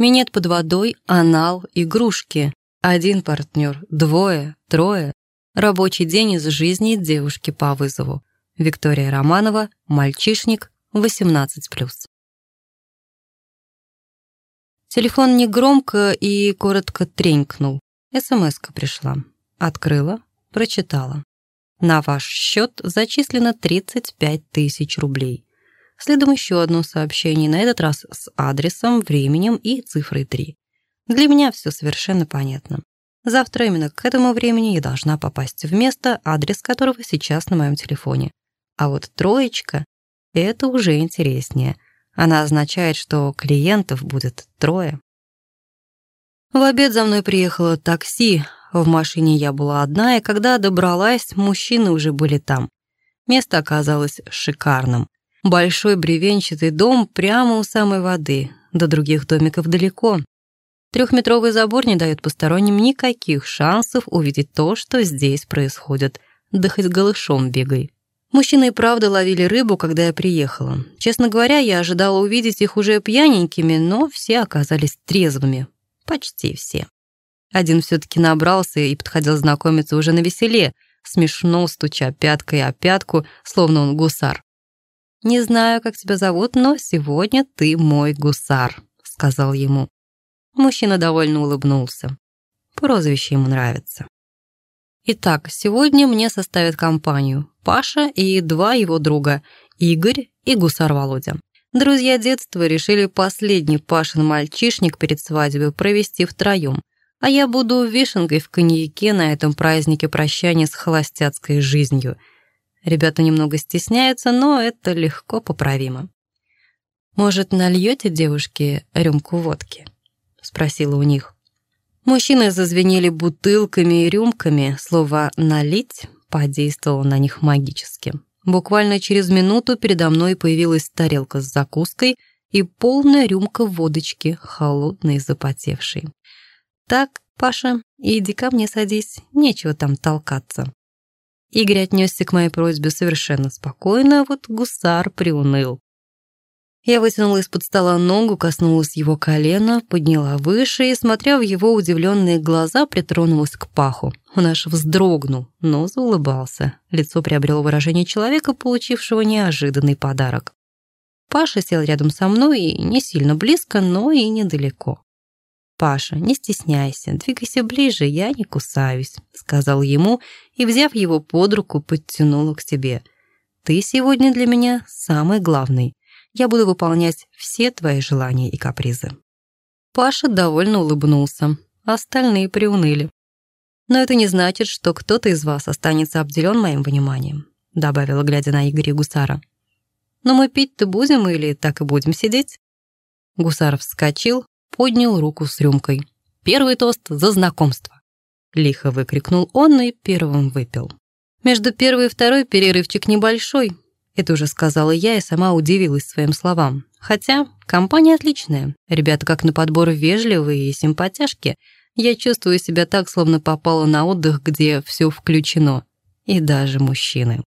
Минет под водой, анал, игрушки. Один партнер, двое, трое. Рабочий день из жизни девушки по вызову. Виктория Романова, мальчишник, 18+. Телефон негромко и коротко тренькнул. СМС-ка пришла. Открыла, прочитала. На ваш счет зачислено 35 тысяч рублей. Следом еще одно сообщение, на этот раз с адресом, временем и цифрой 3. Для меня все совершенно понятно. Завтра именно к этому времени я должна попасть в место, адрес которого сейчас на моем телефоне. А вот троечка — это уже интереснее. Она означает, что клиентов будет трое. В обед за мной приехало такси. В машине я была одна, и когда добралась, мужчины уже были там. Место оказалось шикарным. Большой бревенчатый дом прямо у самой воды, до других домиков далеко. Трехметровый забор не дает посторонним никаких шансов увидеть то, что здесь происходит, да хоть голышом бегай. Мужчины и правда ловили рыбу, когда я приехала. Честно говоря, я ожидала увидеть их уже пьяненькими, но все оказались трезвыми. Почти все. Один все-таки набрался и подходил знакомиться уже на веселе, смешно стуча пяткой о пятку, словно он гусар. «Не знаю, как тебя зовут, но сегодня ты мой гусар», — сказал ему. Мужчина довольно улыбнулся. Прозвище ему нравится. Итак, сегодня мне составят компанию Паша и два его друга, Игорь и гусар Володя. Друзья детства решили последний Пашин мальчишник перед свадьбой провести втроем, а я буду вишенкой в коньяке на этом празднике прощания с холостяцкой жизнью — Ребята немного стесняются, но это легко поправимо. «Может, нальете девушке рюмку водки?» — спросила у них. Мужчины зазвенели бутылками и рюмками. Слово «налить» подействовало на них магически. Буквально через минуту передо мной появилась тарелка с закуской и полная рюмка водочки, холодной и запотевшей. «Так, Паша, иди ко мне садись, нечего там толкаться». Игорь отнесся к моей просьбе совершенно спокойно, а вот гусар приуныл. Я вытянула из-под стола ногу, коснулась его колена, подняла выше и, смотря в его удивленные глаза, притронулась к паху. Он аж вздрогнул, но заулыбался. Лицо приобрело выражение человека, получившего неожиданный подарок. Паша сел рядом со мной и не сильно близко, но и недалеко. «Паша, не стесняйся, двигайся ближе, я не кусаюсь», — сказал ему и, взяв его под руку, подтянула к себе. «Ты сегодня для меня самый главный. Я буду выполнять все твои желания и капризы». Паша довольно улыбнулся, остальные приуныли. «Но это не значит, что кто-то из вас останется обделен моим вниманием», добавила, глядя на Игоря Гусара. «Но мы пить-то будем или так и будем сидеть?» Гусаров вскочил, поднял руку с рюмкой. «Первый тост за знакомство!» Лихо выкрикнул он и первым выпил. Между первой и второй перерывчик небольшой. Это уже сказала я и сама удивилась своим словам. Хотя компания отличная. Ребята как на подбор вежливые и симпатяшки. Я чувствую себя так, словно попала на отдых, где все включено. И даже мужчины.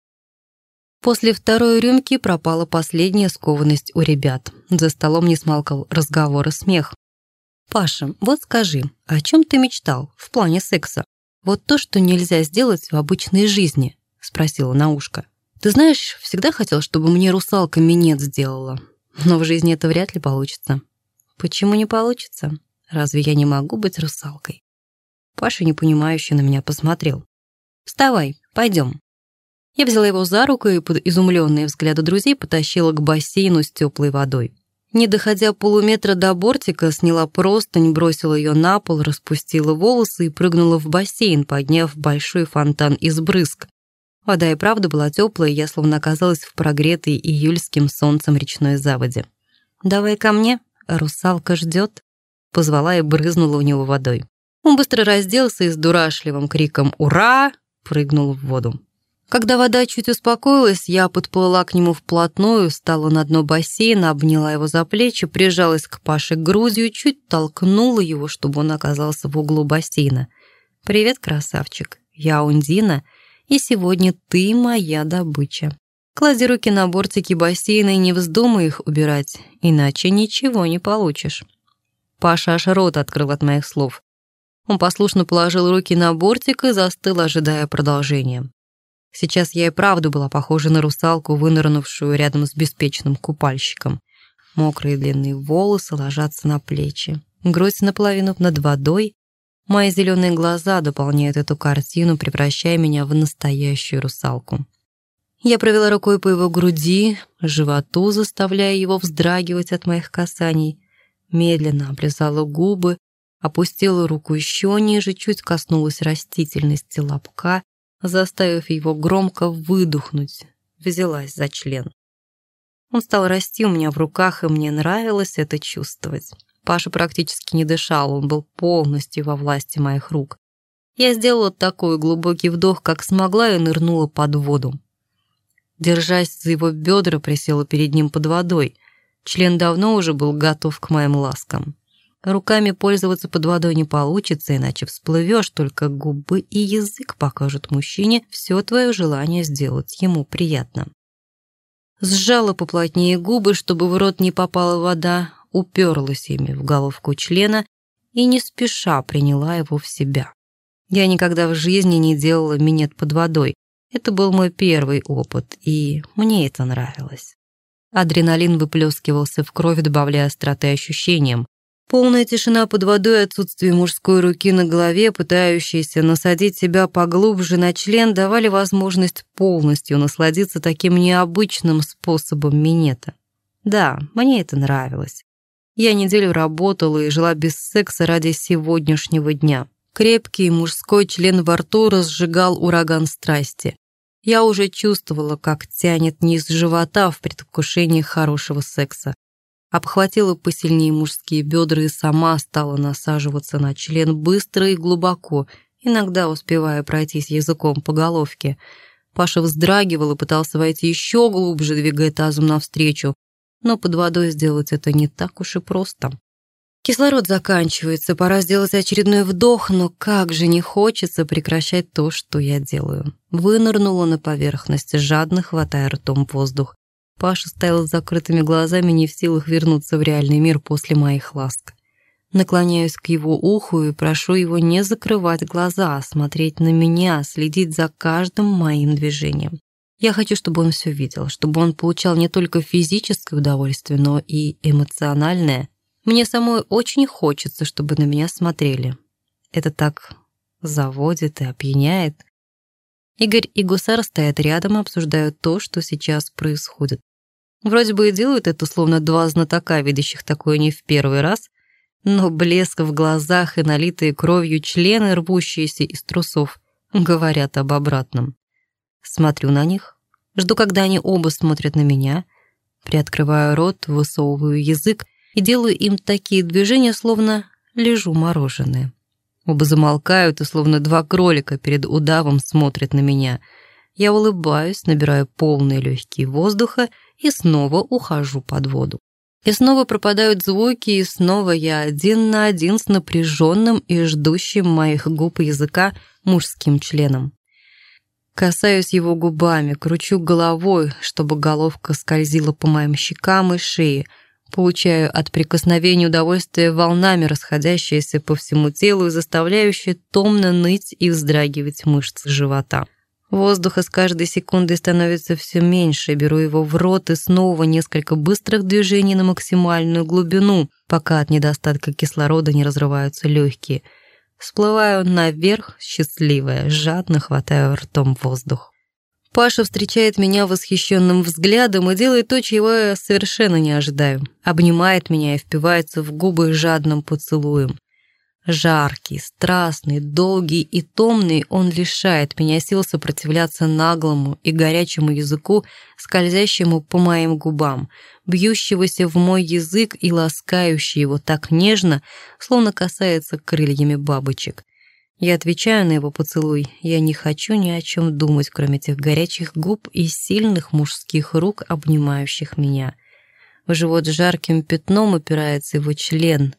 После второй рюмки пропала последняя скованность у ребят. За столом не смолкал разговор и смех. «Паша, вот скажи, о чем ты мечтал в плане секса? Вот то, что нельзя сделать в обычной жизни», — спросила на ушко. «Ты знаешь, всегда хотел, чтобы мне русалка минет сделала, но в жизни это вряд ли получится». «Почему не получится? Разве я не могу быть русалкой?» Паша непонимающе на меня посмотрел. «Вставай, пойдем». Я взяла его за руку и под изумленные взгляды друзей потащила к бассейну с теплой водой. Не доходя полуметра до бортика, сняла простынь, бросила ее на пол, распустила волосы и прыгнула в бассейн, подняв большой фонтан из брызг. Вода и правда была теплая, я словно оказалась в прогретой июльским солнцем речной заводе. «Давай ко мне, русалка ждет», — позвала и брызнула у него водой. Он быстро разделся и с дурашливым криком «Ура!» прыгнул в воду. Когда вода чуть успокоилась, я подплыла к нему вплотную, встала на дно бассейна, обняла его за плечи, прижалась к Паше грудью, чуть толкнула его, чтобы он оказался в углу бассейна. «Привет, красавчик, я Ундина, и сегодня ты моя добыча. Клади руки на бортики бассейна и не вздумай их убирать, иначе ничего не получишь». Паша аж рот открыл от моих слов. Он послушно положил руки на бортик и застыл, ожидая продолжения. Сейчас я и правда была похожа на русалку, вынырнувшую рядом с беспечным купальщиком. Мокрые длинные волосы ложатся на плечи. Грудь наполовину над водой. Мои зеленые глаза дополняют эту картину, превращая меня в настоящую русалку. Я провела рукой по его груди, животу, заставляя его вздрагивать от моих касаний. Медленно облизала губы, опустила руку еще ниже, чуть коснулась растительности лобка, заставив его громко выдохнуть. Взялась за член. Он стал расти у меня в руках, и мне нравилось это чувствовать. Паша практически не дышал, он был полностью во власти моих рук. Я сделала такой глубокий вдох, как смогла, и нырнула под воду. Держась за его бедра, присела перед ним под водой. Член давно уже был готов к моим ласкам. Руками пользоваться под водой не получится, иначе всплывешь, только губы и язык покажут мужчине все твое желание сделать ему приятно. Сжала поплотнее губы, чтобы в рот не попала вода, уперлась ими в головку члена и не спеша приняла его в себя. Я никогда в жизни не делала минет под водой. Это был мой первый опыт, и мне это нравилось. Адреналин выплескивался в кровь, добавляя остроты ощущениям. Полная тишина под водой, отсутствие мужской руки на голове, пытающейся насадить себя поглубже на член, давали возможность полностью насладиться таким необычным способом минета. Да, мне это нравилось. Я неделю работала и жила без секса ради сегодняшнего дня. Крепкий мужской член во рту разжигал ураган страсти. Я уже чувствовала, как тянет низ живота в предвкушении хорошего секса обхватила посильнее мужские бедра и сама стала насаживаться на член быстро и глубоко, иногда успевая пройтись языком по головке. Паша вздрагивал и пытался войти еще глубже, двигая тазом навстречу, но под водой сделать это не так уж и просто. Кислород заканчивается, пора сделать очередной вдох, но как же не хочется прекращать то, что я делаю. Вынырнула на поверхность, жадно хватая ртом воздух. Паша стоял с закрытыми глазами, не в силах вернуться в реальный мир после моих ласк. Наклоняюсь к его уху и прошу его не закрывать глаза, смотреть на меня, следить за каждым моим движением. Я хочу, чтобы он все видел, чтобы он получал не только физическое удовольствие, но и эмоциональное. Мне самой очень хочется, чтобы на меня смотрели. Это так заводит и опьяняет. Игорь и Гусар стоят рядом и обсуждают то, что сейчас происходит. Вроде бы и делают это словно два знатока, видящих такое не в первый раз, но блеск в глазах и налитые кровью члены, рвущиеся из трусов, говорят об обратном. Смотрю на них, жду, когда они оба смотрят на меня, приоткрываю рот, высовываю язык и делаю им такие движения, словно лежу мороженое. Оба замолкают и словно два кролика перед удавом смотрят на меня. Я улыбаюсь, набираю полные легкие воздуха и снова ухожу под воду. И снова пропадают звуки, и снова я один на один с напряженным и ждущим моих губ языка мужским членом. Касаюсь его губами, кручу головой, чтобы головка скользила по моим щекам и шее, получаю от прикосновения удовольствие волнами, расходящиеся по всему телу и заставляющие томно ныть и вздрагивать мышцы живота. Воздуха с каждой секундой становится все меньше, беру его в рот и снова несколько быстрых движений на максимальную глубину, пока от недостатка кислорода не разрываются легкие. Всплываю наверх, счастливая, жадно хватаю ртом воздух. Паша встречает меня восхищенным взглядом и делает то, чего я совершенно не ожидаю. Обнимает меня и впивается в губы жадным поцелуем. Жаркий, страстный, долгий и томный, он лишает меня сил сопротивляться наглому и горячему языку, скользящему по моим губам, бьющегося в мой язык и ласкающий его так нежно, словно касается крыльями бабочек. Я отвечаю на его поцелуй. Я не хочу ни о чем думать, кроме этих горячих губ и сильных мужских рук, обнимающих меня. В живот жарким пятном упирается его член,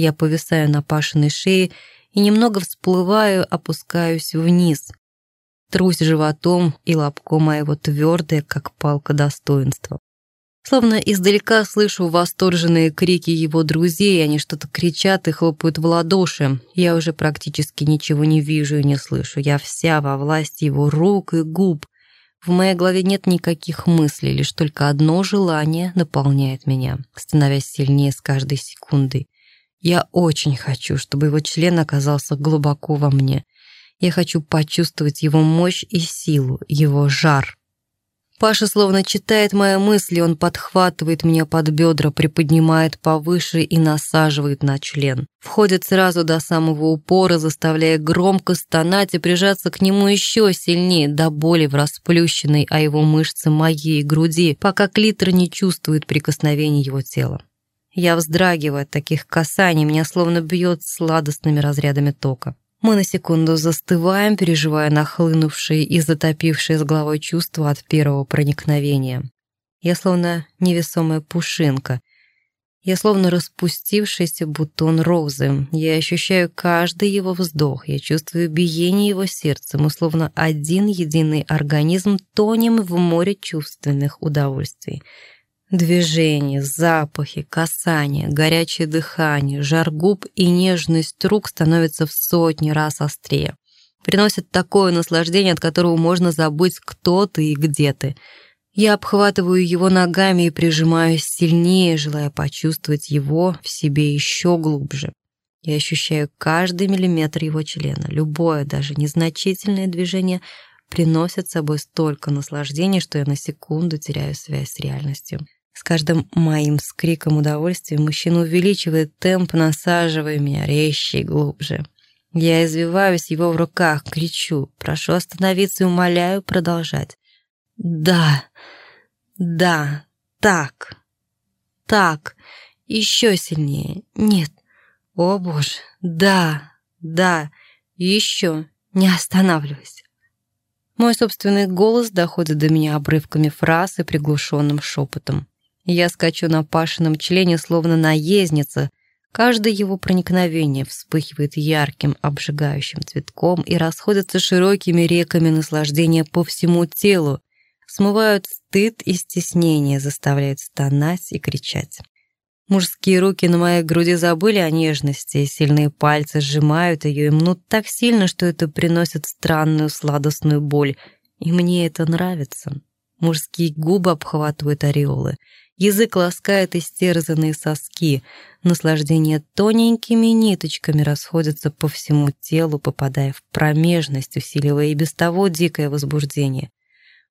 я повисаю на Пашиной шее и немного всплываю, опускаюсь вниз. Трусь животом и лобком моего твердое, как палка достоинства. Словно издалека слышу восторженные крики его друзей, они что-то кричат и хлопают в ладоши. Я уже практически ничего не вижу и не слышу. Я вся во власти его рук и губ. В моей голове нет никаких мыслей, лишь только одно желание наполняет меня, становясь сильнее с каждой секундой. Я очень хочу, чтобы его член оказался глубоко во мне. Я хочу почувствовать его мощь и силу, его жар. Паша словно читает мои мысли, он подхватывает меня под бедра, приподнимает повыше и насаживает на член. Входит сразу до самого упора, заставляя громко стонать и прижаться к нему еще сильнее, до боли в расплющенной о его мышцы моей груди, пока клитор не чувствует прикосновения его тела. Я вздрагиваю от таких касаний, меня словно бьет сладостными разрядами тока. Мы на секунду застываем, переживая нахлынувшие и затопившие с головой чувства от первого проникновения. Я словно невесомая пушинка. Я словно распустившийся бутон розы. Я ощущаю каждый его вздох. Я чувствую биение его сердца. Мы словно один единый организм тонем в море чувственных удовольствий. Движения, запахи, касания, горячее дыхание, жар губ и нежность рук становятся в сотни раз острее. Приносят такое наслаждение, от которого можно забыть, кто ты и где ты. Я обхватываю его ногами и прижимаюсь сильнее, желая почувствовать его в себе еще глубже. Я ощущаю каждый миллиметр его члена. Любое, даже незначительное движение приносит с собой столько наслаждения, что я на секунду теряю связь с реальностью. С каждым моим скриком удовольствия мужчина увеличивает темп, насаживая меня резче и глубже. Я извиваюсь его в руках, кричу, прошу остановиться и умоляю продолжать. «Да, да, так, так, еще сильнее, нет, о боже, да, да, еще, не останавливайся». Мой собственный голос доходит до меня обрывками фраз и приглушенным шепотом. Я скачу на Пашином члене, словно наездница. Каждое его проникновение вспыхивает ярким, обжигающим цветком и расходится широкими реками наслаждения по всему телу, смывают стыд и стеснение, заставляют стонать и кричать. Мужские руки на моей груди забыли о нежности, и сильные пальцы сжимают ее и мнут так сильно, что это приносит странную сладостную боль, и мне это нравится. Мужские губы обхватывают ореолы — Язык ласкает истерзанные соски. Наслаждение тоненькими ниточками расходится по всему телу, попадая в промежность, усиливая и без того дикое возбуждение.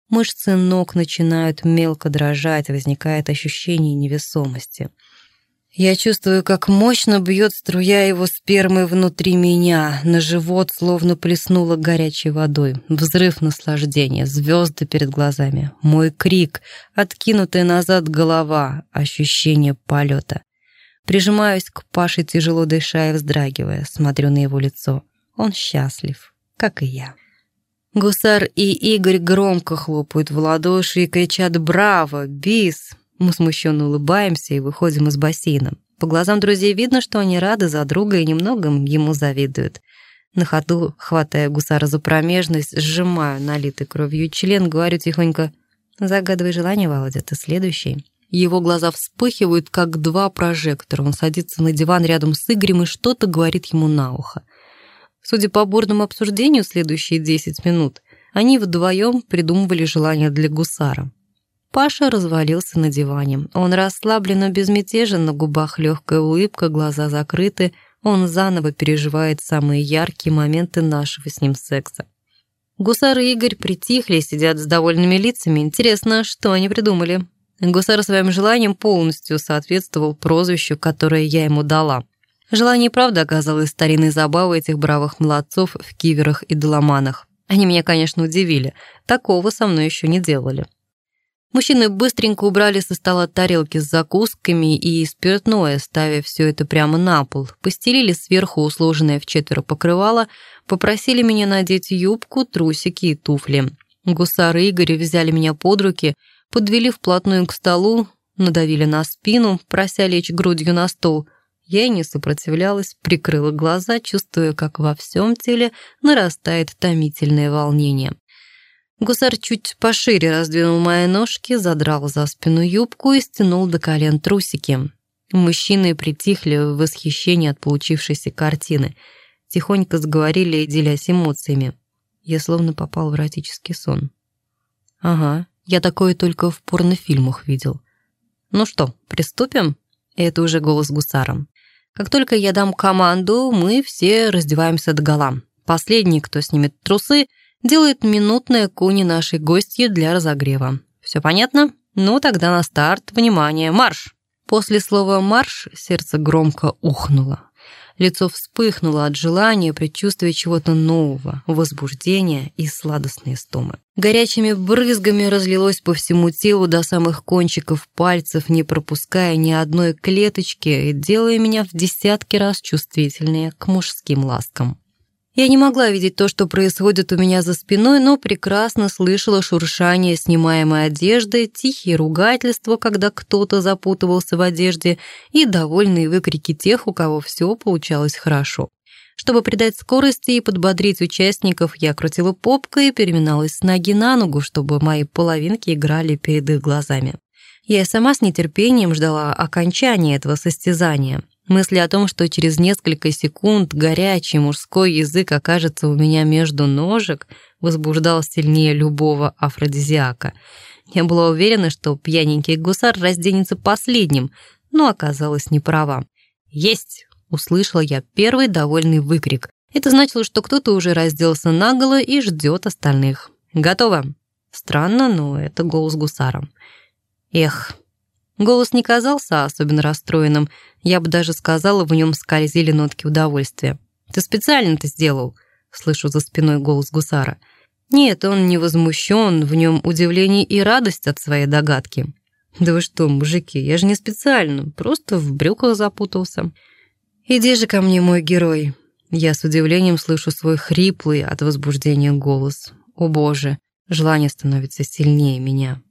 Мышцы ног начинают мелко дрожать, возникает ощущение невесомости — я чувствую, как мощно бьет струя его спермы внутри меня. На живот словно плеснуло горячей водой. Взрыв наслаждения, звезды перед глазами. Мой крик, откинутая назад голова, ощущение полета. Прижимаюсь к Паше, тяжело дыша и вздрагивая, смотрю на его лицо. Он счастлив, как и я. Гусар и Игорь громко хлопают в ладоши и кричат «Браво! Бис!» Мы смущенно улыбаемся и выходим из бассейна. По глазам друзей видно, что они рады за друга и немного ему завидуют. На ходу, хватая гусара за промежность, сжимаю налитый кровью член, говорю тихонько «Загадывай желание, Володя, ты следующий». Его глаза вспыхивают, как два прожектора. Он садится на диван рядом с Игорем и что-то говорит ему на ухо. Судя по бурному обсуждению следующие 10 минут, они вдвоем придумывали желание для гусара. Паша развалился на диване. Он расслабленно безмятежен, на губах легкая улыбка, глаза закрыты. Он заново переживает самые яркие моменты нашего с ним секса. Гусар и Игорь притихли, сидят с довольными лицами. Интересно, что они придумали? Гусар своим желанием полностью соответствовал прозвищу, которое я ему дала. Желание правда оказалось старинной забавой этих бравых молодцов в киверах и доломанах. Они меня, конечно, удивили. Такого со мной еще не делали. Мужчины быстренько убрали со стола тарелки с закусками и спиртное, ставя все это прямо на пол. Постелили сверху усложенное в четверо покрывало, попросили меня надеть юбку, трусики и туфли. Гусары Игорь взяли меня под руки, подвели вплотную к столу, надавили на спину, прося лечь грудью на стол. Я и не сопротивлялась, прикрыла глаза, чувствуя, как во всем теле нарастает томительное волнение. Гусар чуть пошире раздвинул мои ножки, задрал за спину юбку и стянул до колен трусики. Мужчины притихли в восхищении от получившейся картины. Тихонько заговорили, делясь эмоциями. Я словно попал в эротический сон. Ага, я такое только в порнофильмах видел. Ну что, приступим? Это уже голос гусаром. Как только я дам команду, мы все раздеваемся до гола. Последний, кто снимет трусы, делает минутное куни нашей гостьи для разогрева. Все понятно? Ну, тогда на старт. Внимание, марш! После слова «марш» сердце громко ухнуло. Лицо вспыхнуло от желания, предчувствия чего-то нового, возбуждения и сладостной стомы. Горячими брызгами разлилось по всему телу до самых кончиков пальцев, не пропуская ни одной клеточки и делая меня в десятки раз чувствительнее к мужским ласкам. Я не могла видеть то, что происходит у меня за спиной, но прекрасно слышала шуршание снимаемой одежды, тихие ругательства, когда кто-то запутывался в одежде, и довольные выкрики тех, у кого все получалось хорошо. Чтобы придать скорости и подбодрить участников, я крутила попкой и переминалась с ноги на ногу, чтобы мои половинки играли перед их глазами. Я сама с нетерпением ждала окончания этого состязания. Мысли о том, что через несколько секунд горячий мужской язык окажется у меня между ножек, возбуждал сильнее любого афродизиака. Я была уверена, что пьяненький гусар разденется последним, но оказалась неправа. «Есть!» — услышала я первый довольный выкрик. Это значило, что кто-то уже разделся наголо и ждет остальных. «Готово!» Странно, но это голос гусара. «Эх!» Голос не казался особенно расстроенным, я бы даже сказала, в нем скользили нотки удовольствия. «Ты специально это сделал?» — слышу за спиной голос гусара. Нет, он не возмущен, в нем удивление и радость от своей догадки. «Да вы что, мужики, я же не специально, просто в брюках запутался». «Иди же ко мне, мой герой!» Я с удивлением слышу свой хриплый от возбуждения голос. «О боже, желание становится сильнее меня».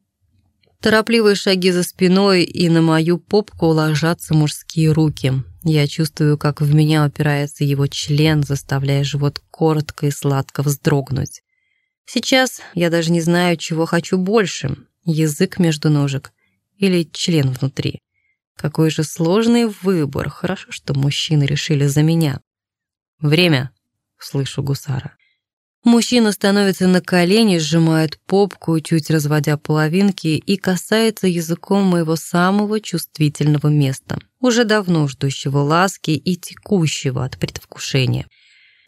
Торопливые шаги за спиной, и на мою попку ложатся мужские руки. Я чувствую, как в меня упирается его член, заставляя живот коротко и сладко вздрогнуть. Сейчас я даже не знаю, чего хочу больше — язык между ножек или член внутри. Какой же сложный выбор. Хорошо, что мужчины решили за меня. «Время!» — слышу гусара. Мужчина становится на колени, сжимает попку, чуть разводя половинки, и касается языком моего самого чувствительного места, уже давно ждущего ласки и текущего от предвкушения.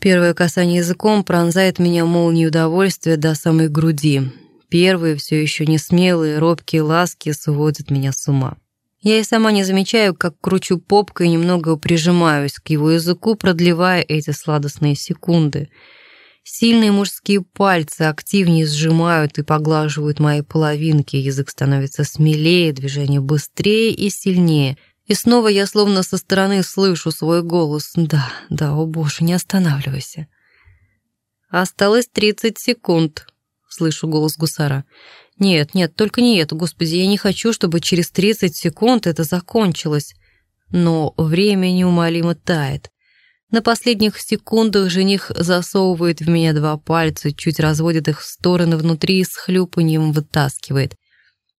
Первое касание языком пронзает меня молнией удовольствия до самой груди. Первые, все еще не смелые, робкие ласки сводят меня с ума. Я и сама не замечаю, как кручу попкой и немного прижимаюсь к его языку, продлевая эти сладостные секунды — Сильные мужские пальцы активнее сжимают и поглаживают мои половинки, язык становится смелее, движение быстрее и сильнее. И снова я словно со стороны слышу свой голос. «Да, да, о боже, не останавливайся». «Осталось тридцать секунд», — слышу голос гусара. «Нет, нет, только не это, господи, я не хочу, чтобы через тридцать секунд это закончилось». Но время неумолимо тает. На последних секундах жених засовывает в меня два пальца, чуть разводит их в стороны внутри и с хлюпаньем вытаскивает.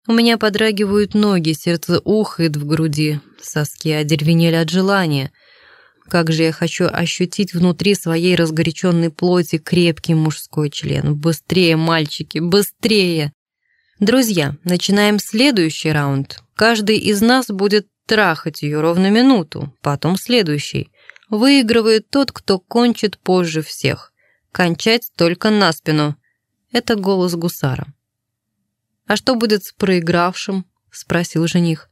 У меня подрагивают ноги, сердце ухает в груди, соски одервенели от желания. Как же я хочу ощутить внутри своей разгоряченной плоти крепкий мужской член. Быстрее, мальчики, быстрее! Друзья, начинаем следующий раунд. Каждый из нас будет трахать ее ровно минуту, потом следующий. Выигрывает тот, кто кончит позже всех. Кончать только на спину. Это голос гусара. «А что будет с проигравшим?» — спросил жених.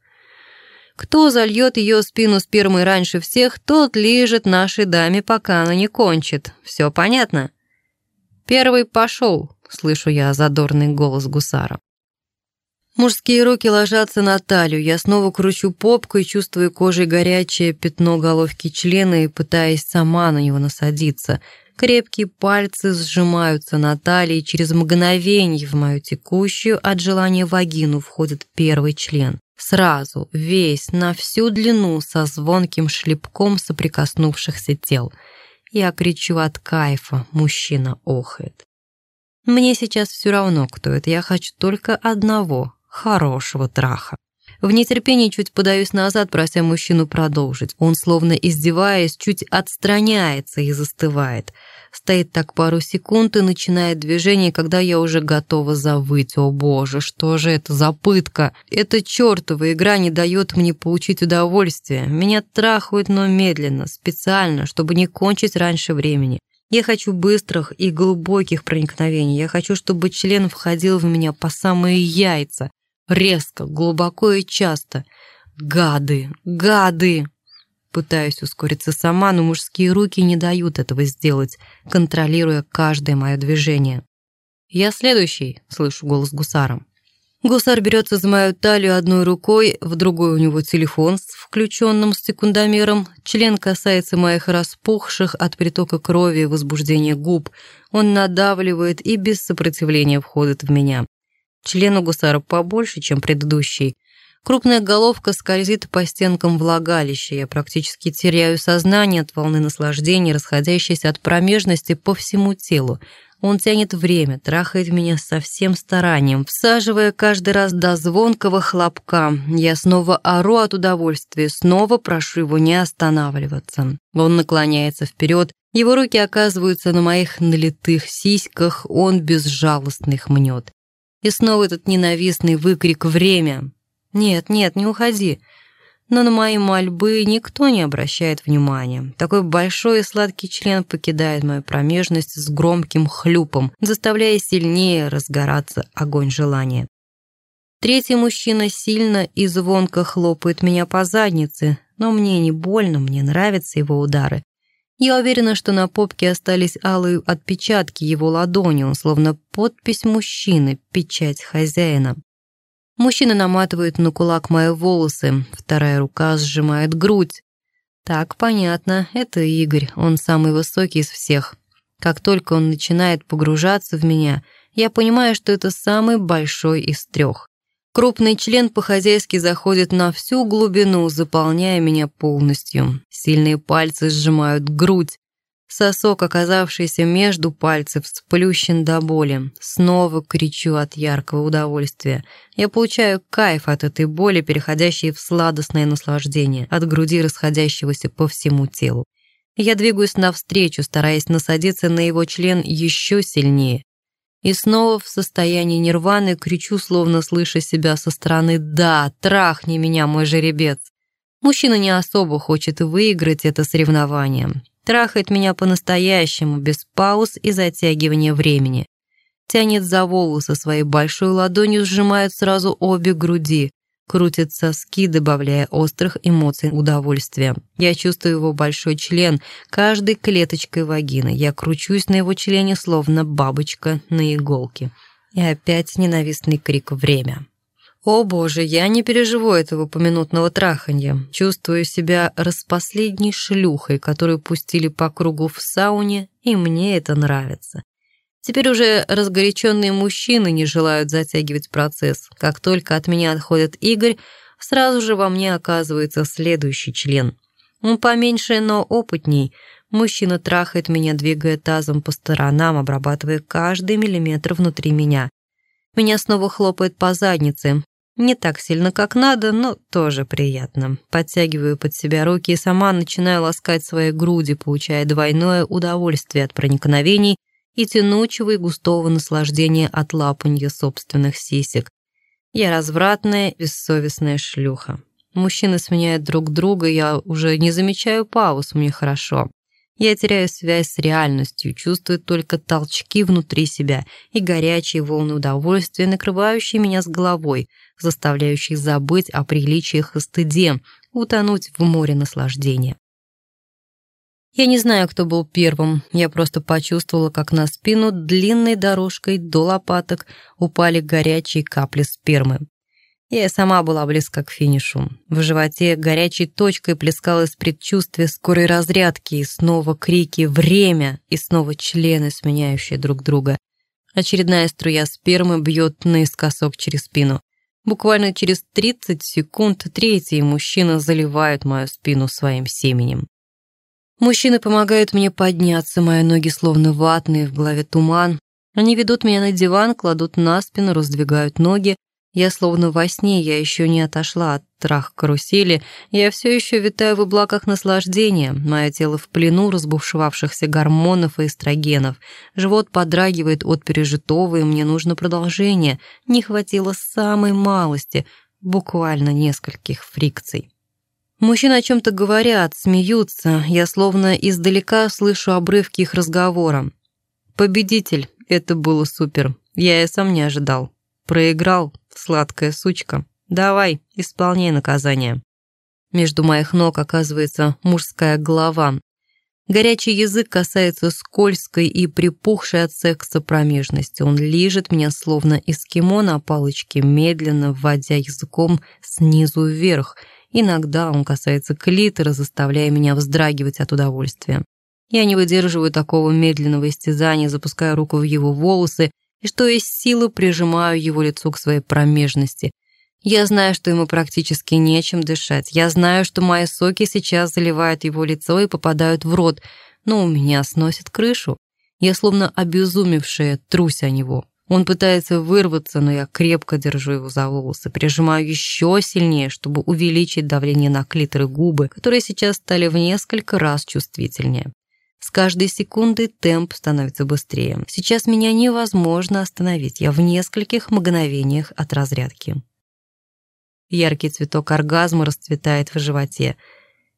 «Кто зальет ее спину спермой раньше всех, тот лежит нашей даме, пока она не кончит. Все понятно?» «Первый пошел», — слышу я задорный голос гусара. Мужские руки ложатся на талию. Я снова кручу попку и чувствую кожей горячее пятно головки члена и пытаясь сама на него насадиться. Крепкие пальцы сжимаются на талии, и через мгновение в мою текущую от желания вагину входит первый член. Сразу, весь, на всю длину, со звонким шлепком соприкоснувшихся тел. Я кричу от кайфа, мужчина охает. Мне сейчас все равно, кто это. Я хочу только одного – хорошего траха. В нетерпении чуть подаюсь назад, прося мужчину продолжить. Он, словно издеваясь, чуть отстраняется и застывает. Стоит так пару секунд и начинает движение, когда я уже готова завыть. О боже, что же это за пытка? Эта чертова игра не дает мне получить удовольствие. Меня трахают, но медленно, специально, чтобы не кончить раньше времени. Я хочу быстрых и глубоких проникновений. Я хочу, чтобы член входил в меня по самые яйца, Резко, глубоко и часто. Гады, гады! Пытаюсь ускориться сама, но мужские руки не дают этого сделать, контролируя каждое мое движение. «Я следующий», — слышу голос гусара. Гусар берется за мою талию одной рукой, в другой у него телефон с включенным секундомером. Член касается моих распухших от притока крови и возбуждения губ. Он надавливает и без сопротивления входит в меня. Член у гусара побольше, чем предыдущий. Крупная головка скользит по стенкам влагалища. Я практически теряю сознание от волны наслаждения, расходящейся от промежности по всему телу. Он тянет время, трахает меня со всем старанием, всаживая каждый раз до звонкого хлопка. Я снова ору от удовольствия, снова прошу его не останавливаться. Он наклоняется вперед, его руки оказываются на моих налитых сиськах, он безжалостно их мнет. И снова этот ненавистный выкрик «Время!» «Нет, нет, не уходи!» Но на мои мольбы никто не обращает внимания. Такой большой и сладкий член покидает мою промежность с громким хлюпом, заставляя сильнее разгораться огонь желания. Третий мужчина сильно и звонко хлопает меня по заднице, но мне не больно, мне нравятся его удары. Я уверена, что на попке остались алые отпечатки его ладони, он словно подпись мужчины, печать хозяина. Мужчина наматывает на кулак мои волосы, вторая рука сжимает грудь. Так, понятно, это Игорь, он самый высокий из всех. Как только он начинает погружаться в меня, я понимаю, что это самый большой из трех. Крупный член по-хозяйски заходит на всю глубину, заполняя меня полностью. Сильные пальцы сжимают грудь. Сосок, оказавшийся между пальцев, сплющен до боли. Снова кричу от яркого удовольствия. Я получаю кайф от этой боли, переходящей в сладостное наслаждение, от груди, расходящегося по всему телу. Я двигаюсь навстречу, стараясь насадиться на его член еще сильнее. И снова в состоянии нирваны кричу, словно слыша себя со стороны «Да, трахни меня, мой жеребец!». Мужчина не особо хочет выиграть это соревнование. Трахает меня по-настоящему, без пауз и затягивания времени. Тянет за волосы своей большой ладонью, сжимает сразу обе груди. Крутит соски, добавляя острых эмоций удовольствия. Я чувствую его большой член каждой клеточкой вагины. Я кручусь на его члене, словно бабочка на иголке. И опять ненавистный крик «Время!». О боже, я не переживу этого поминутного траханья. Чувствую себя распоследней шлюхой, которую пустили по кругу в сауне, и мне это нравится. Теперь уже разгоряченные мужчины не желают затягивать процесс. Как только от меня отходит Игорь, сразу же во мне оказывается следующий член. Он поменьше, но опытней. Мужчина трахает меня, двигая тазом по сторонам, обрабатывая каждый миллиметр внутри меня. Меня снова хлопает по заднице. Не так сильно, как надо, но тоже приятно. Подтягиваю под себя руки и сама начинаю ласкать свои груди, получая двойное удовольствие от проникновений – и тянучего и густого наслаждения от лапанья собственных сисек. Я развратная, бессовестная шлюха. Мужчины сменяют друг друга, я уже не замечаю пауз, мне хорошо. Я теряю связь с реальностью, чувствую только толчки внутри себя и горячие волны удовольствия, накрывающие меня с головой, заставляющие забыть о приличиях и стыде, утонуть в море наслаждения. Я не знаю, кто был первым. Я просто почувствовала, как на спину длинной дорожкой до лопаток упали горячие капли спермы. Я сама была близка к финишу. В животе горячей точкой плескалось предчувствие скорой разрядки, и снова крики «Время!» и снова члены, сменяющие друг друга. Очередная струя спермы бьет наискосок через спину. Буквально через 30 секунд третий мужчина заливает мою спину своим семенем. Мужчины помогают мне подняться, мои ноги словно ватные, в голове туман. Они ведут меня на диван, кладут на спину, раздвигают ноги. Я словно во сне, я еще не отошла от трах-карусели, я все еще витаю в облаках наслаждения, мое тело в плену разбушевавшихся гормонов и эстрогенов, живот подрагивает от пережитого, и мне нужно продолжение, не хватило самой малости, буквально нескольких фрикций. Мужчины о чем-то говорят, смеются, я словно издалека слышу обрывки их разговора. «Победитель, это было супер, я и сам не ожидал. Проиграл, сладкая сучка. Давай, исполняй наказание». Между моих ног оказывается мужская голова. Горячий язык касается скользкой и припухшей от секса промежности. Он лижет меня, словно эскимо на палочке, медленно вводя языком снизу вверх — Иногда он касается клитора, заставляя меня вздрагивать от удовольствия. Я не выдерживаю такого медленного истязания, запуская руку в его волосы и, что есть силы, прижимаю его лицо к своей промежности. Я знаю, что ему практически нечем дышать. Я знаю, что мои соки сейчас заливают его лицо и попадают в рот, но у меня сносит крышу. Я словно обезумевшая трусь о него. Он пытается вырваться, но я крепко держу его за волосы, прижимаю еще сильнее, чтобы увеличить давление на клитор и губы, которые сейчас стали в несколько раз чувствительнее. С каждой секундой темп становится быстрее. Сейчас меня невозможно остановить, я в нескольких мгновениях от разрядки. Яркий цветок оргазма расцветает в животе.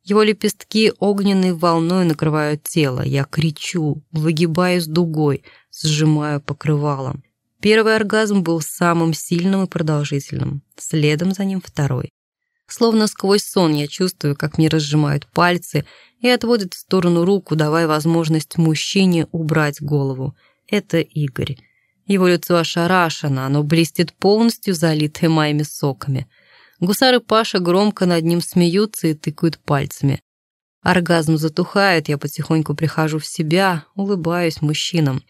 Его лепестки огненной волной накрывают тело. Я кричу, выгибаюсь дугой, сжимаю покрывалом. Первый оргазм был самым сильным и продолжительным, следом за ним второй. Словно сквозь сон я чувствую, как мне разжимают пальцы и отводят в сторону руку, давая возможность мужчине убрать голову. Это Игорь. Его лицо ошарашено, оно блестит полностью залитое моими соками. Гусары Паша громко над ним смеются и тыкают пальцами. Оргазм затухает, я потихоньку прихожу в себя, улыбаюсь мужчинам.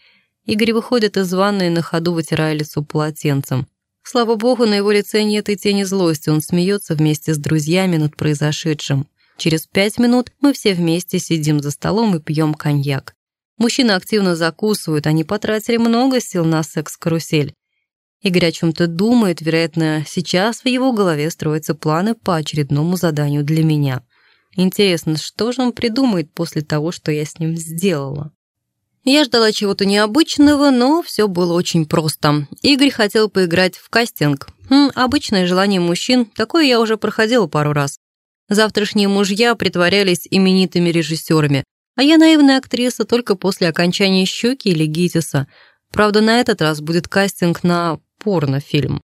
Игорь выходит из ванной на ходу, вытирая лицо полотенцем. Слава богу, на его лице нет и тени злости, он смеется вместе с друзьями над произошедшим. Через пять минут мы все вместе сидим за столом и пьем коньяк. Мужчины активно закусывают, они потратили много сил на секс-карусель. Игорь о чем-то думает, вероятно, сейчас в его голове строятся планы по очередному заданию для меня. Интересно, что же он придумает после того, что я с ним сделала? Я ждала чего-то необычного, но все было очень просто. Игорь хотел поиграть в кастинг. Хм, обычное желание мужчин, такое я уже проходила пару раз. Завтрашние мужья притворялись именитыми режиссерами, а я наивная актриса только после окончания «Щеки» или «Гитиса». Правда, на этот раз будет кастинг на порнофильм.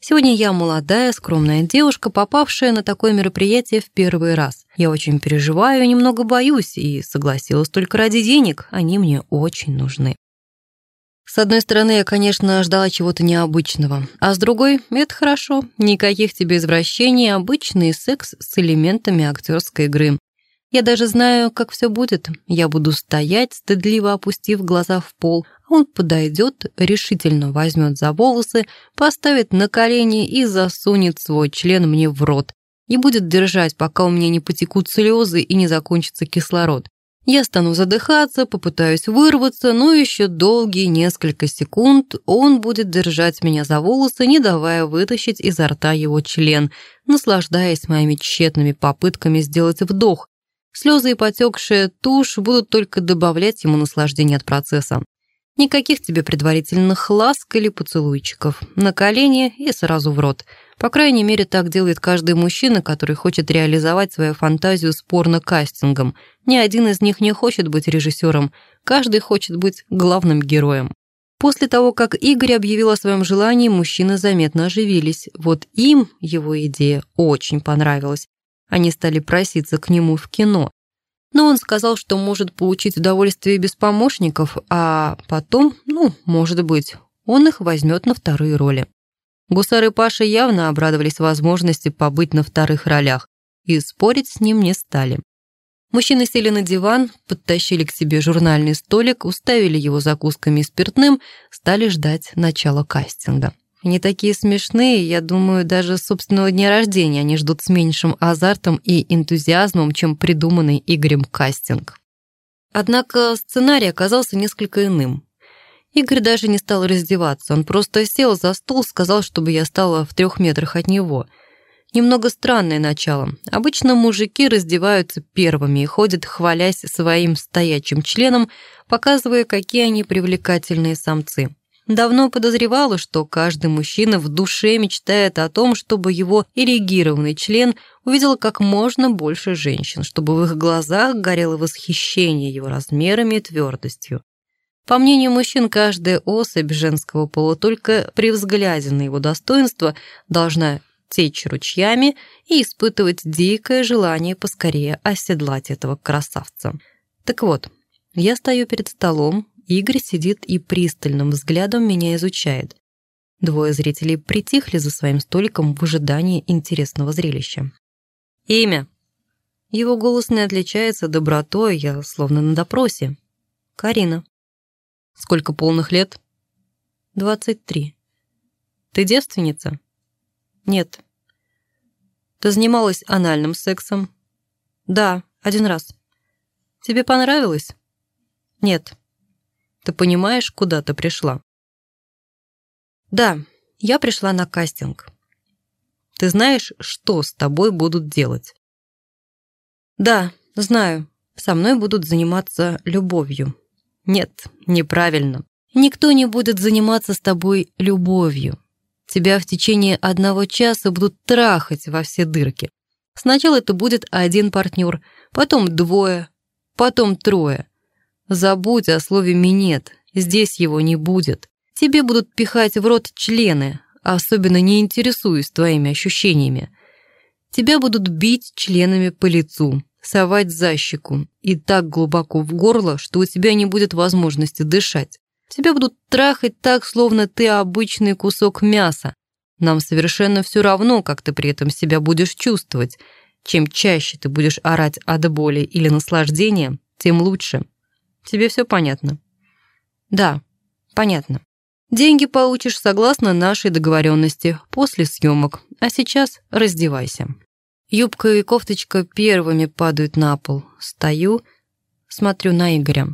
Сегодня я молодая, скромная девушка, попавшая на такое мероприятие в первый раз. Я очень переживаю немного боюсь, и согласилась только ради денег, они мне очень нужны. С одной стороны, я, конечно, ждала чего-то необычного, а с другой — это хорошо. Никаких тебе извращений, обычный секс с элементами актерской игры. Я даже знаю, как все будет. Я буду стоять, стыдливо опустив глаза в пол, он подойдет, решительно возьмет за волосы, поставит на колени и засунет свой член мне в рот. И будет держать, пока у меня не потекут слезы и не закончится кислород. Я стану задыхаться, попытаюсь вырваться, но еще долгие несколько секунд он будет держать меня за волосы, не давая вытащить изо рта его член, наслаждаясь моими тщетными попытками сделать вдох. Слезы и потекшая тушь будут только добавлять ему наслаждение от процесса. Никаких тебе предварительных ласк или поцелуйчиков. На колени и сразу в рот. По крайней мере, так делает каждый мужчина, который хочет реализовать свою фантазию с порно-кастингом. Ни один из них не хочет быть режиссером. Каждый хочет быть главным героем. После того, как Игорь объявил о своем желании, мужчины заметно оживились. Вот им его идея очень понравилась. Они стали проситься к нему в кино но он сказал, что может получить удовольствие без помощников, а потом, ну, может быть, он их возьмет на вторые роли. Гусар и Паша явно обрадовались возможности побыть на вторых ролях и спорить с ним не стали. Мужчины сели на диван, подтащили к себе журнальный столик, уставили его закусками и спиртным, стали ждать начала кастинга. Они такие смешные, я думаю, даже собственного дня рождения они ждут с меньшим азартом и энтузиазмом, чем придуманный Игорем кастинг. Однако сценарий оказался несколько иным. Игорь даже не стал раздеваться, он просто сел за стол, сказал, чтобы я стала в трех метрах от него. Немного странное начало. Обычно мужики раздеваются первыми и ходят, хвалясь своим стоячим членом, показывая, какие они привлекательные самцы. Давно подозревала, что каждый мужчина в душе мечтает о том, чтобы его эрегированный член увидел как можно больше женщин, чтобы в их глазах горело восхищение его размерами и твердостью. По мнению мужчин, каждая особь женского пола только при взгляде на его достоинство должна течь ручьями и испытывать дикое желание поскорее оседлать этого красавца. Так вот, я стою перед столом, Игорь сидит и пристальным взглядом меня изучает. Двое зрителей притихли за своим столиком в ожидании интересного зрелища. «Имя?» Его голос не отличается добротой, я словно на допросе. «Карина». Сколько полных лет? Двадцать три. Ты девственница? Нет. Ты занималась анальным сексом? Да, один раз. Тебе понравилось? Нет. Ты понимаешь, куда ты пришла? Да, я пришла на кастинг. Ты знаешь, что с тобой будут делать? Да, знаю. Со мной будут заниматься любовью. Нет, неправильно. Никто не будет заниматься с тобой любовью. Тебя в течение одного часа будут трахать во все дырки. Сначала это будет один партнер, потом двое, потом трое. Забудь о слове «минет», здесь его не будет. Тебе будут пихать в рот члены, особенно не интересуясь твоими ощущениями. Тебя будут бить членами по лицу, совать за щеку и так глубоко в горло, что у тебя не будет возможности дышать. Тебя будут трахать так, словно ты обычный кусок мяса. Нам совершенно все равно, как ты при этом себя будешь чувствовать. Чем чаще ты будешь орать от боли или наслаждения, тем лучше. Тебе все понятно? Да, понятно. Деньги получишь согласно нашей договоренности после съемок. А сейчас раздевайся. Юбка и кофточка первыми падают на пол. Стою, смотрю на Игоря.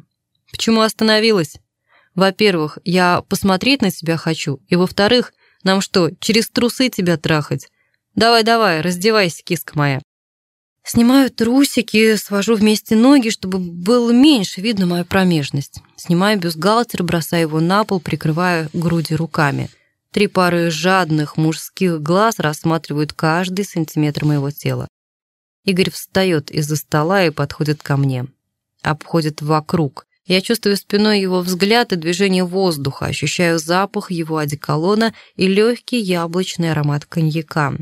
Почему остановилась? Во-первых, я посмотреть на тебя хочу, и во-вторых, нам что, через трусы тебя трахать? Давай-давай, раздевайся, киска моя. Снимаю трусики, свожу вместе ноги, чтобы было меньше видно мою промежность. Снимаю бюстгальтер, бросаю его на пол, прикрываю груди руками – Три пары жадных мужских глаз рассматривают каждый сантиметр моего тела. Игорь встает из-за стола и подходит ко мне. Обходит вокруг. Я чувствую спиной его взгляд и движение воздуха, ощущаю запах его одеколона и легкий яблочный аромат коньяка.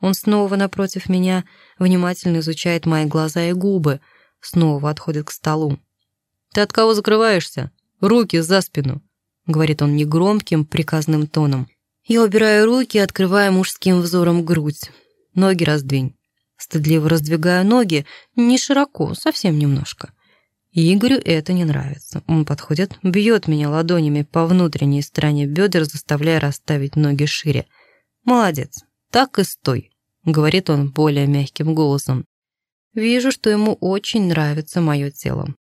Он снова напротив меня, внимательно изучает мои глаза и губы, снова отходит к столу. «Ты от кого закрываешься? Руки за спину!» — говорит он негромким, приказным тоном. Я убираю руки, открывая мужским взором грудь. Ноги раздвинь. Стыдливо раздвигаю ноги, не широко, совсем немножко. Игорю это не нравится. Он подходит, бьет меня ладонями по внутренней стороне бедер, заставляя расставить ноги шире. «Молодец, так и стой», — говорит он более мягким голосом. Вижу, что ему очень нравится мое тело.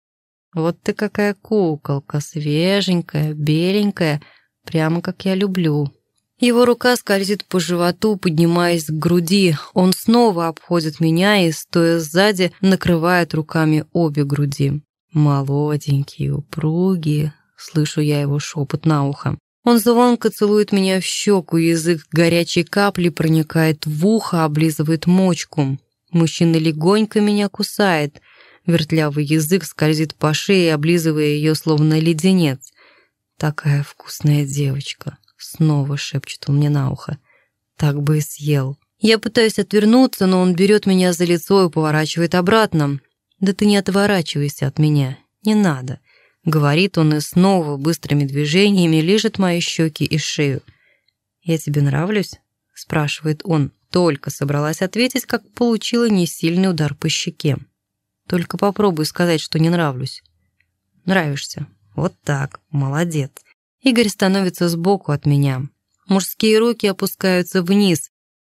Вот ты какая куколка, свеженькая, беленькая, прямо как я люблю. Его рука скользит по животу, поднимаясь к груди. Он снова обходит меня и, стоя сзади, накрывает руками обе груди. Молоденькие, упругие, слышу я его шепот на ухо. Он звонко целует меня в щеку, язык горячей капли проникает в ухо, облизывает мочку. Мужчина легонько меня кусает. Вертлявый язык скользит по шее, облизывая ее, словно леденец. Такая вкусная девочка. Снова шепчет он мне на ухо. Так бы и съел. Я пытаюсь отвернуться, но он берет меня за лицо и поворачивает обратно. «Да ты не отворачивайся от меня. Не надо», — говорит он и снова быстрыми движениями лежит мои щеки и шею. «Я тебе нравлюсь?» — спрашивает он. Только собралась ответить, как получила несильный удар по щеке. Только попробуй сказать, что не нравлюсь. Нравишься. Вот так. Молодец. Игорь становится сбоку от меня. Мужские руки опускаются вниз.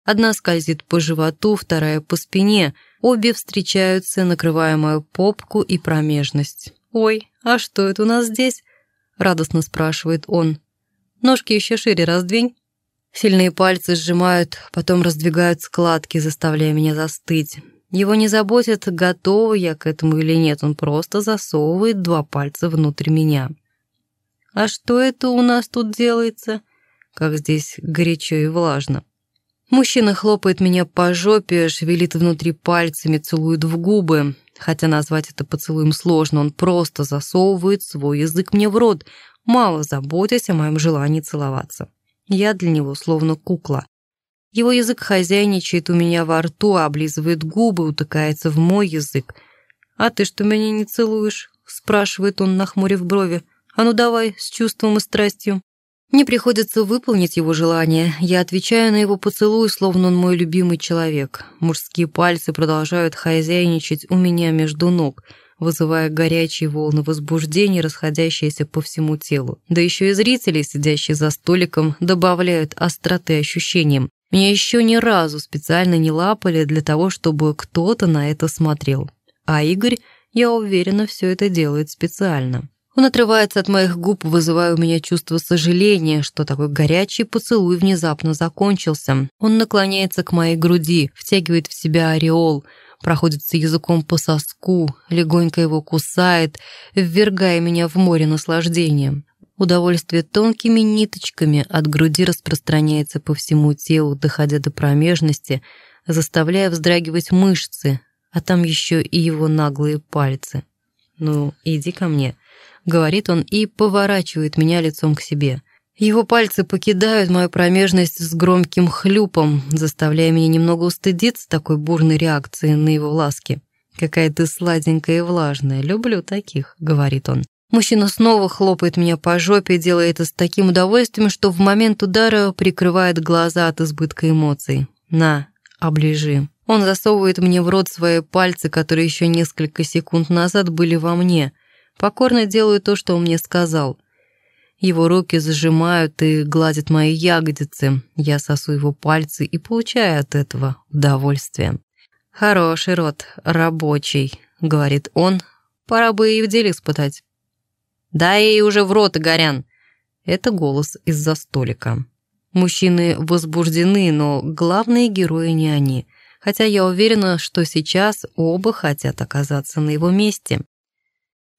Одна скользит по животу, вторая по спине. Обе встречаются, накрывая мою попку и промежность. «Ой, а что это у нас здесь?» — радостно спрашивает он. «Ножки еще шире раздвинь». Сильные пальцы сжимают, потом раздвигают складки, заставляя меня застыть. Его не заботит, готова я к этому или нет, он просто засовывает два пальца внутрь меня. «А что это у нас тут делается?» Как здесь горячо и влажно. Мужчина хлопает меня по жопе, шевелит внутри пальцами, целует в губы. Хотя назвать это поцелуем сложно, он просто засовывает свой язык мне в рот, мало заботясь о моем желании целоваться. Я для него словно кукла. Его язык хозяйничает у меня во рту, облизывает губы, утыкается в мой язык. «А ты что, меня не целуешь?» — спрашивает он, нахмурив брови. «А ну давай, с чувством и страстью». Мне приходится выполнить его желание. Я отвечаю на его поцелуй, словно он мой любимый человек. Мужские пальцы продолжают хозяйничать у меня между ног — вызывая горячие волны возбуждения, расходящиеся по всему телу. Да еще и зрители, сидящие за столиком, добавляют остроты ощущениям. Меня еще ни разу специально не лапали для того, чтобы кто-то на это смотрел. А Игорь, я уверена, все это делает специально. Он отрывается от моих губ, вызывая у меня чувство сожаления, что такой горячий поцелуй внезапно закончился. Он наклоняется к моей груди, втягивает в себя ореол – проходится языком по соску, легонько его кусает, ввергая меня в море наслаждения. Удовольствие тонкими ниточками от груди распространяется по всему телу, доходя до промежности, заставляя вздрагивать мышцы, а там еще и его наглые пальцы. «Ну, иди ко мне», — говорит он и поворачивает меня лицом к себе — его пальцы покидают мою промежность с громким хлюпом, заставляя меня немного устыдиться такой бурной реакции на его ласки. «Какая ты сладенькая и влажная, люблю таких», — говорит он. Мужчина снова хлопает меня по жопе и делает это с таким удовольствием, что в момент удара прикрывает глаза от избытка эмоций. «На, оближи». Он засовывает мне в рот свои пальцы, которые еще несколько секунд назад были во мне. Покорно делаю то, что он мне сказал. Его руки зажимают и гладят мои ягодицы. Я сосу его пальцы и получаю от этого удовольствие. «Хороший рот, рабочий», — говорит он. «Пора бы и в деле испытать». «Дай ей уже в рот, Игорян!» Это голос из-за столика. Мужчины возбуждены, но главные герои не они. Хотя я уверена, что сейчас оба хотят оказаться на его месте.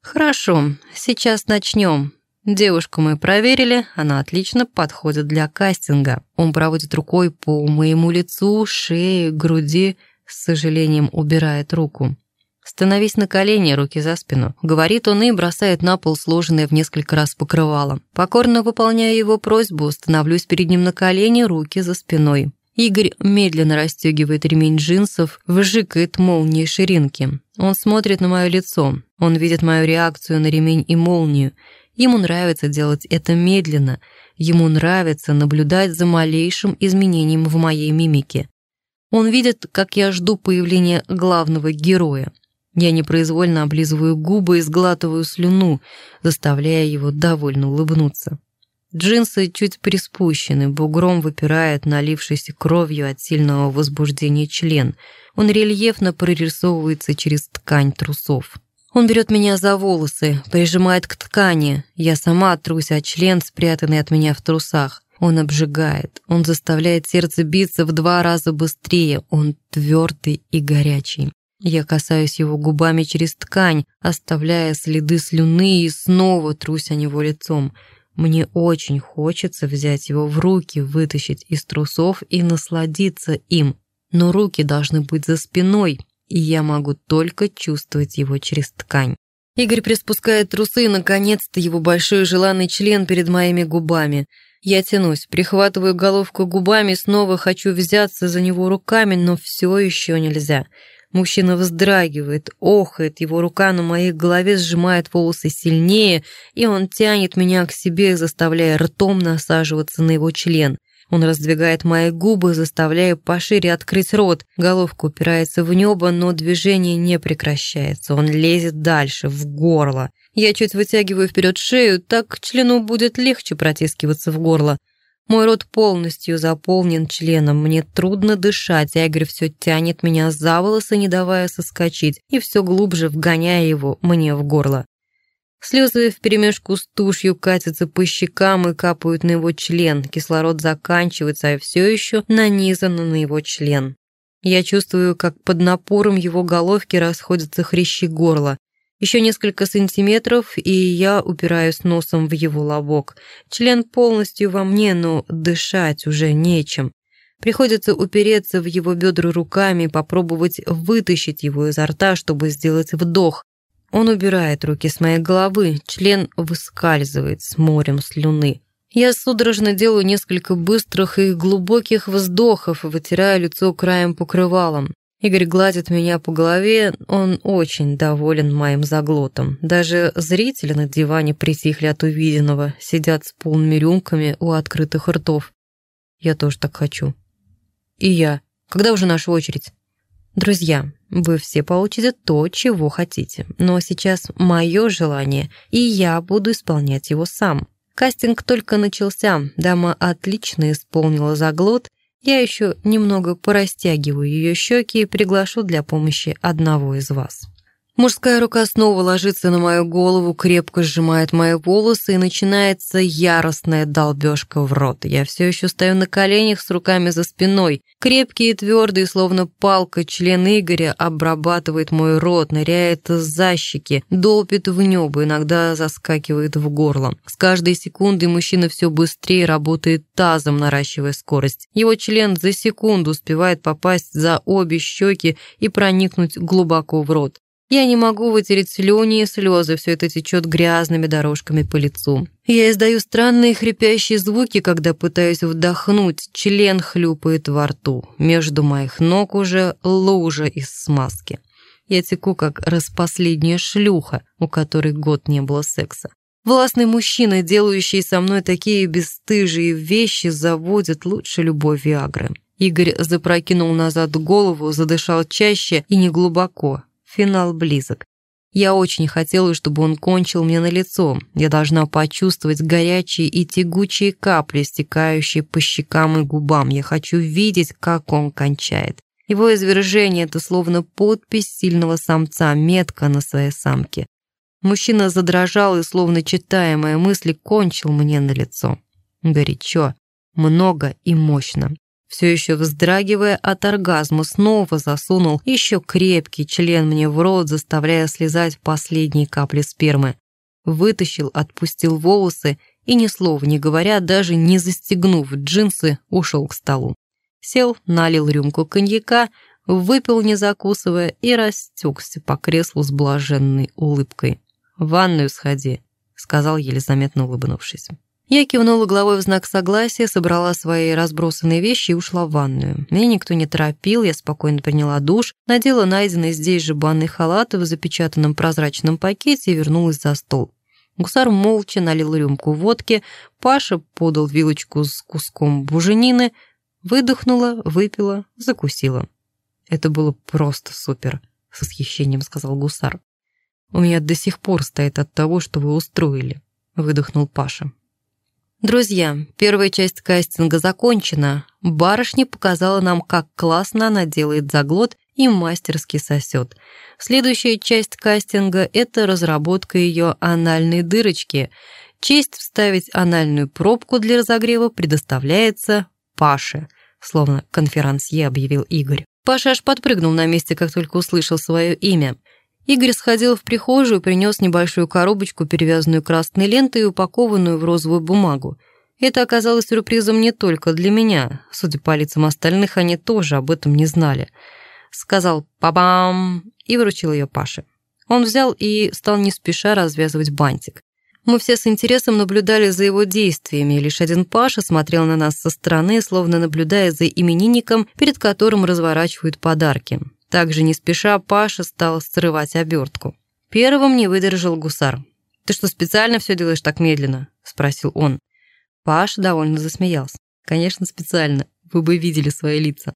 «Хорошо, сейчас начнем», Девушку мы проверили, она отлично подходит для кастинга. Он проводит рукой по моему лицу, шее, груди, с сожалением убирает руку. «Становись на колени, руки за спину», — говорит он и бросает на пол сложенное в несколько раз покрывало. Покорно выполняя его просьбу, становлюсь перед ним на колени, руки за спиной. Игорь медленно расстегивает ремень джинсов, выжикает молнии ширинки. Он смотрит на мое лицо. Он видит мою реакцию на ремень и молнию. Ему нравится делать это медленно, ему нравится наблюдать за малейшим изменением в моей мимике. Он видит, как я жду появления главного героя. Я непроизвольно облизываю губы и сглатываю слюну, заставляя его довольно улыбнуться. Джинсы чуть приспущены, бугром выпирает налившийся кровью от сильного возбуждения член. Он рельефно прорисовывается через ткань трусов. Он берет меня за волосы, прижимает к ткани. Я сама трусь от член, спрятанный от меня в трусах. Он обжигает, он заставляет сердце биться в два раза быстрее, он твердый и горячий. Я касаюсь его губами через ткань, оставляя следы слюны и снова трусь о него лицом. Мне очень хочется взять его в руки, вытащить из трусов и насладиться им. Но руки должны быть за спиной, и я могу только чувствовать его через ткань. Игорь приспускает трусы, и, наконец-то, его большой желанный член перед моими губами. Я тянусь, прихватываю головку губами, снова хочу взяться за него руками, но все еще нельзя. Мужчина вздрагивает, охает, его рука на моей голове сжимает волосы сильнее, и он тянет меня к себе, заставляя ртом насаживаться на его член. Он раздвигает мои губы, заставляя пошире открыть рот. Головка упирается в небо, но движение не прекращается. Он лезет дальше, в горло. Я чуть вытягиваю вперед шею, так члену будет легче протискиваться в горло. Мой рот полностью заполнен членом, мне трудно дышать, Игорь все тянет меня за волосы, не давая соскочить, и все глубже вгоняя его мне в горло. Слезы вперемешку с тушью катятся по щекам и капают на его член. Кислород заканчивается, а все еще нанизано на его член. Я чувствую, как под напором его головки расходятся хрящи горла. Еще несколько сантиметров, и я упираюсь носом в его лобок. Член полностью во мне, но дышать уже нечем. Приходится упереться в его бедра руками, попробовать вытащить его изо рта, чтобы сделать вдох. Он убирает руки с моей головы, член выскальзывает с морем слюны. Я судорожно делаю несколько быстрых и глубоких вздохов и вытираю лицо краем покрывалом. Игорь гладит меня по голове, он очень доволен моим заглотом. Даже зрители на диване притихли от увиденного, сидят с полными рюмками у открытых ртов. Я тоже так хочу. И я. Когда уже наша очередь? Друзья, вы все получите то, чего хотите, но сейчас мое желание, и я буду исполнять его сам. Кастинг только начался, дама отлично исполнила заглот, я еще немного порастягиваю ее щеки и приглашу для помощи одного из вас. Мужская рука снова ложится на мою голову, крепко сжимает мои волосы, и начинается яростная долбежка в рот. Я все еще стою на коленях с руками за спиной. Крепкий и твердый, словно палка, член Игоря обрабатывает мой рот, ныряет за щеки, долбит в небо, иногда заскакивает в горло. С каждой секундой мужчина все быстрее работает тазом, наращивая скорость. Его член за секунду успевает попасть за обе щеки и проникнуть глубоко в рот. Я не могу вытереть слюни и слезы, все это течет грязными дорожками по лицу. Я издаю странные хрипящие звуки, когда пытаюсь вдохнуть, член хлюпает во рту. Между моих ног уже лужа из смазки. Я теку, как распоследняя шлюха, у которой год не было секса. Властный мужчина, делающий со мной такие бесстыжие вещи, заводит лучше любой Виагры. Игорь запрокинул назад голову, задышал чаще и неглубоко. Финал близок. Я очень хотела, чтобы он кончил мне на лицо. Я должна почувствовать горячие и тягучие капли, стекающие по щекам и губам. Я хочу видеть, как он кончает. Его извержение — это словно подпись сильного самца, метка на своей самке. Мужчина задрожал и, словно читая мои мысли, кончил мне на лицо. Горячо, много и мощно все еще вздрагивая от оргазма, снова засунул еще крепкий член мне в рот, заставляя слезать последние капли спермы. Вытащил, отпустил волосы и, ни слова не говоря, даже не застегнув джинсы, ушел к столу. Сел, налил рюмку коньяка, выпил, не закусывая, и растекся по креслу с блаженной улыбкой. «В ванную сходи», — сказал, еле заметно улыбнувшись. Я кивнула головой в знак согласия, собрала свои разбросанные вещи и ушла в ванную. Меня никто не торопил, я спокойно приняла душ, надела найденный здесь же банный халат в запечатанном прозрачном пакете и вернулась за стол. Гусар молча налил рюмку водки, Паша подал вилочку с куском буженины, выдохнула, выпила, закусила. «Это было просто супер», — с восхищением сказал Гусар. «У меня до сих пор стоит от того, что вы устроили», — выдохнул Паша. Друзья, первая часть кастинга закончена. Барышня показала нам, как классно она делает заглот и мастерски сосет. Следующая часть кастинга – это разработка ее анальной дырочки. Честь вставить анальную пробку для разогрева предоставляется Паше, словно конферансье объявил Игорь. Паша аж подпрыгнул на месте, как только услышал свое имя – Игорь сходил в прихожую принес небольшую коробочку, перевязанную красной лентой и упакованную в розовую бумагу. Это оказалось сюрпризом не только для меня. Судя по лицам остальных, они тоже об этом не знали. Сказал «пабам» и вручил ее Паше. Он взял и стал не спеша развязывать бантик. Мы все с интересом наблюдали за его действиями, лишь один Паша смотрел на нас со стороны, словно наблюдая за именинником, перед которым разворачивают подарки. Также не спеша Паша стал срывать обертку. Первым не выдержал гусар. «Ты что, специально все делаешь так медленно?» – спросил он. Паша довольно засмеялся. «Конечно, специально. Вы бы видели свои лица».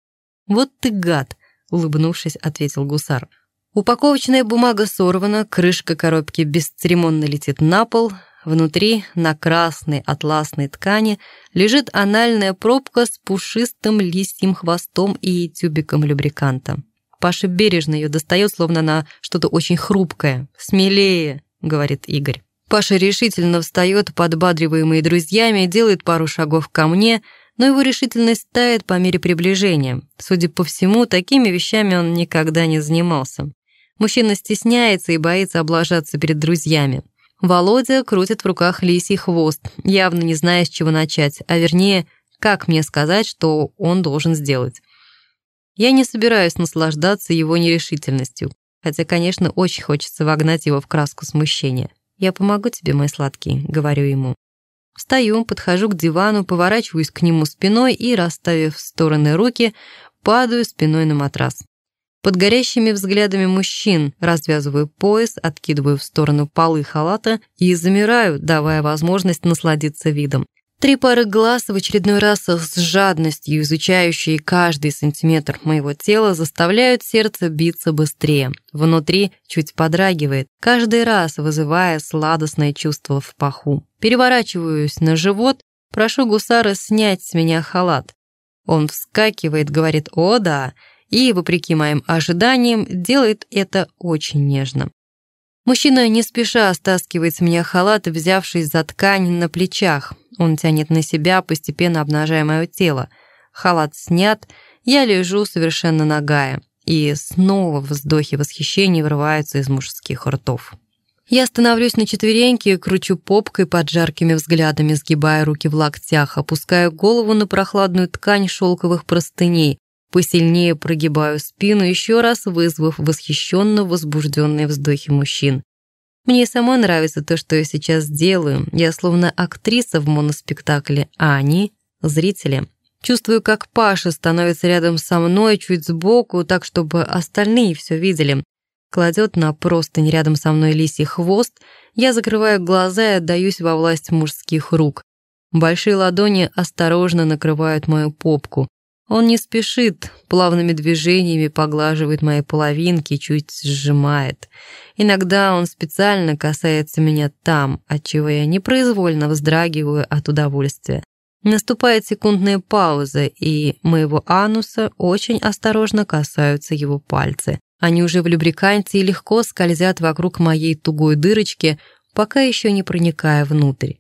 «Вот ты гад!» – улыбнувшись, ответил гусар. Упаковочная бумага сорвана, крышка коробки бесцеремонно летит на пол. Внутри, на красной атласной ткани, лежит анальная пробка с пушистым листьим хвостом и тюбиком любриканта. Паша бережно ее достает, словно она что-то очень хрупкое. «Смелее», — говорит Игорь. Паша решительно встает, подбадриваемый друзьями, делает пару шагов ко мне, но его решительность тает по мере приближения. Судя по всему, такими вещами он никогда не занимался. Мужчина стесняется и боится облажаться перед друзьями. Володя крутит в руках лисий хвост, явно не зная, с чего начать, а вернее, как мне сказать, что он должен сделать. Я не собираюсь наслаждаться его нерешительностью, хотя, конечно, очень хочется вогнать его в краску смущения. «Я помогу тебе, мой сладкий», — говорю ему. Встаю, подхожу к дивану, поворачиваюсь к нему спиной и, расставив в стороны руки, падаю спиной на матрас. Под горящими взглядами мужчин развязываю пояс, откидываю в сторону полы халата и замираю, давая возможность насладиться видом. Три пары глаз в очередной раз с жадностью, изучающие каждый сантиметр моего тела, заставляют сердце биться быстрее. Внутри чуть подрагивает, каждый раз вызывая сладостное чувство в паху. Переворачиваюсь на живот, прошу гусара снять с меня халат. Он вскакивает, говорит «О, да!» и, вопреки моим ожиданиям, делает это очень нежно. Мужчина не спеша стаскивает с меня халат, взявшись за ткань на плечах. Он тянет на себя, постепенно обнажая мое тело. Халат снят, я лежу совершенно нагая. И снова вздохи восхищения вырываются из мужских ртов. Я становлюсь на четвереньки, кручу попкой под жаркими взглядами, сгибая руки в локтях, опускаю голову на прохладную ткань шелковых простыней, Посильнее прогибаю спину, еще раз вызвав восхищенно возбужденные вздохи мужчин. Мне самой нравится то, что я сейчас делаю. Я словно актриса в моноспектакле, а они — зрители. Чувствую, как Паша становится рядом со мной, чуть сбоку, так, чтобы остальные все видели. Кладет на простынь рядом со мной лисий хвост. Я закрываю глаза и отдаюсь во власть мужских рук. Большие ладони осторожно накрывают мою попку. Он не спешит, плавными движениями поглаживает мои половинки, чуть сжимает. Иногда он специально касается меня там, отчего я непроизвольно вздрагиваю от удовольствия. Наступает секундная пауза, и моего ануса очень осторожно касаются его пальцы. Они уже в любриканте и легко скользят вокруг моей тугой дырочки, пока еще не проникая внутрь.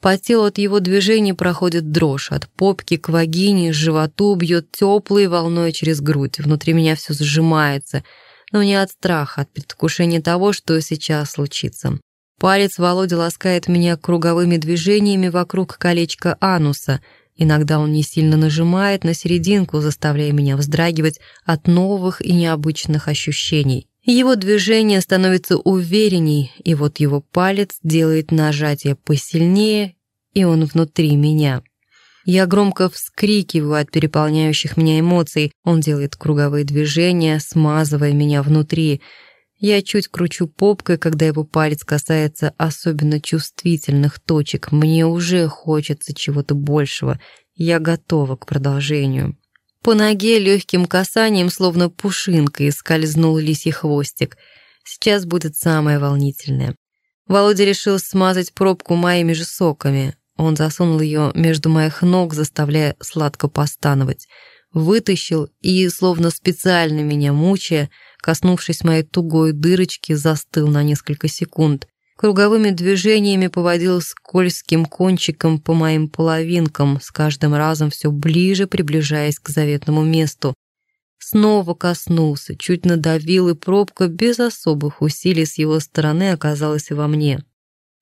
По телу от его движений проходит дрожь, от попки к вагине, животу бьет теплой волной через грудь. Внутри меня все сжимается, но не от страха, от предвкушения того, что сейчас случится. Палец Володя ласкает меня круговыми движениями вокруг колечка ануса. Иногда он не сильно нажимает на серединку, заставляя меня вздрагивать от новых и необычных ощущений. Его движение становится уверенней, и вот его палец делает нажатие посильнее, и он внутри меня. Я громко вскрикиваю от переполняющих меня эмоций. Он делает круговые движения, смазывая меня внутри. Я чуть кручу попкой, когда его палец касается особенно чувствительных точек. Мне уже хочется чего-то большего. Я готова к продолжению. По ноге легким касанием, словно пушинкой, скользнул лисий хвостик. Сейчас будет самое волнительное. Володя решил смазать пробку моими же соками. Он засунул ее между моих ног, заставляя сладко постановать. Вытащил и, словно специально меня мучая, коснувшись моей тугой дырочки, застыл на несколько секунд. Круговыми движениями поводил скользким кончиком по моим половинкам, с каждым разом все ближе приближаясь к заветному месту. Снова коснулся, чуть надавил, и пробка без особых усилий с его стороны оказалась во мне.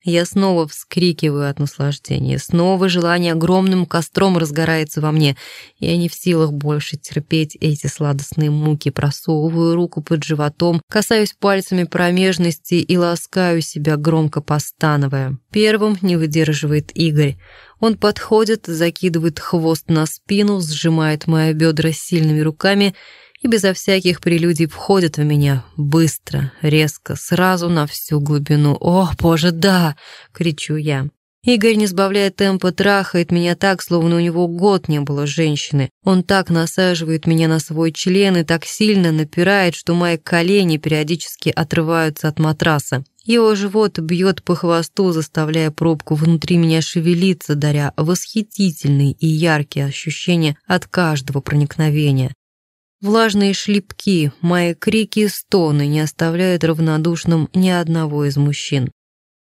Я снова вскрикиваю от наслаждения, снова желание огромным костром разгорается во мне. Я не в силах больше терпеть эти сладостные муки, просовываю руку под животом, касаюсь пальцами промежности и ласкаю себя, громко постановая. Первым не выдерживает Игорь. Он подходит, закидывает хвост на спину, сжимает мои бедра сильными руками и безо всяких прелюдий входит в меня быстро, резко, сразу на всю глубину. «О, боже, да!» — кричу я. Игорь, не сбавляя темпа, трахает меня так, словно у него год не было женщины. Он так насаживает меня на свой член и так сильно напирает, что мои колени периодически отрываются от матраса. Его живот бьет по хвосту, заставляя пробку внутри меня шевелиться, даря восхитительные и яркие ощущения от каждого проникновения. Влажные шлепки, мои крики и стоны не оставляют равнодушным ни одного из мужчин.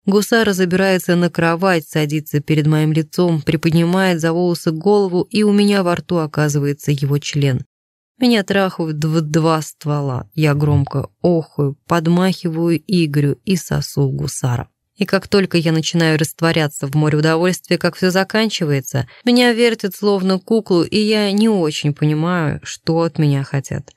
Гусара забирается на кровать, садится перед моим лицом, приподнимает за волосы голову, и у меня во рту оказывается его член. Меня трахают в два ствола. Я громко охаю, подмахиваю Игорю и сосу гусара. И как только я начинаю растворяться в море удовольствия, как все заканчивается, меня вертят словно куклу, и я не очень понимаю, что от меня хотят.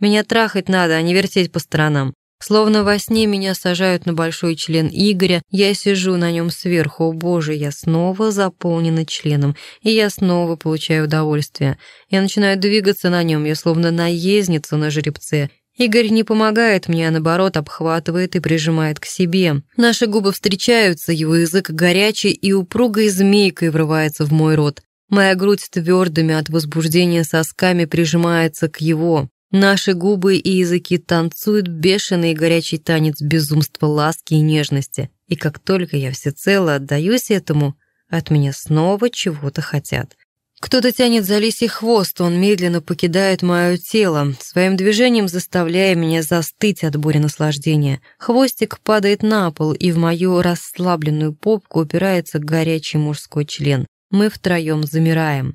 Меня трахать надо, а не вертеть по сторонам. Словно во сне меня сажают на большой член Игоря, я сижу на нем сверху, о боже, я снова заполнена членом, и я снова получаю удовольствие. Я начинаю двигаться на нем, я словно наездница на жеребце, Игорь не помогает мне, а наоборот обхватывает и прижимает к себе. Наши губы встречаются, его язык горячий и упругой змейкой врывается в мой рот. Моя грудь твердыми от возбуждения сосками прижимается к его. Наши губы и языки танцуют бешеный и горячий танец безумства, ласки и нежности. И как только я всецело отдаюсь этому, от меня снова чего-то хотят. Кто-то тянет за лисий хвост, он медленно покидает мое тело, своим движением заставляя меня застыть от бури наслаждения. Хвостик падает на пол, и в мою расслабленную попку упирается горячий мужской член. Мы втроем замираем.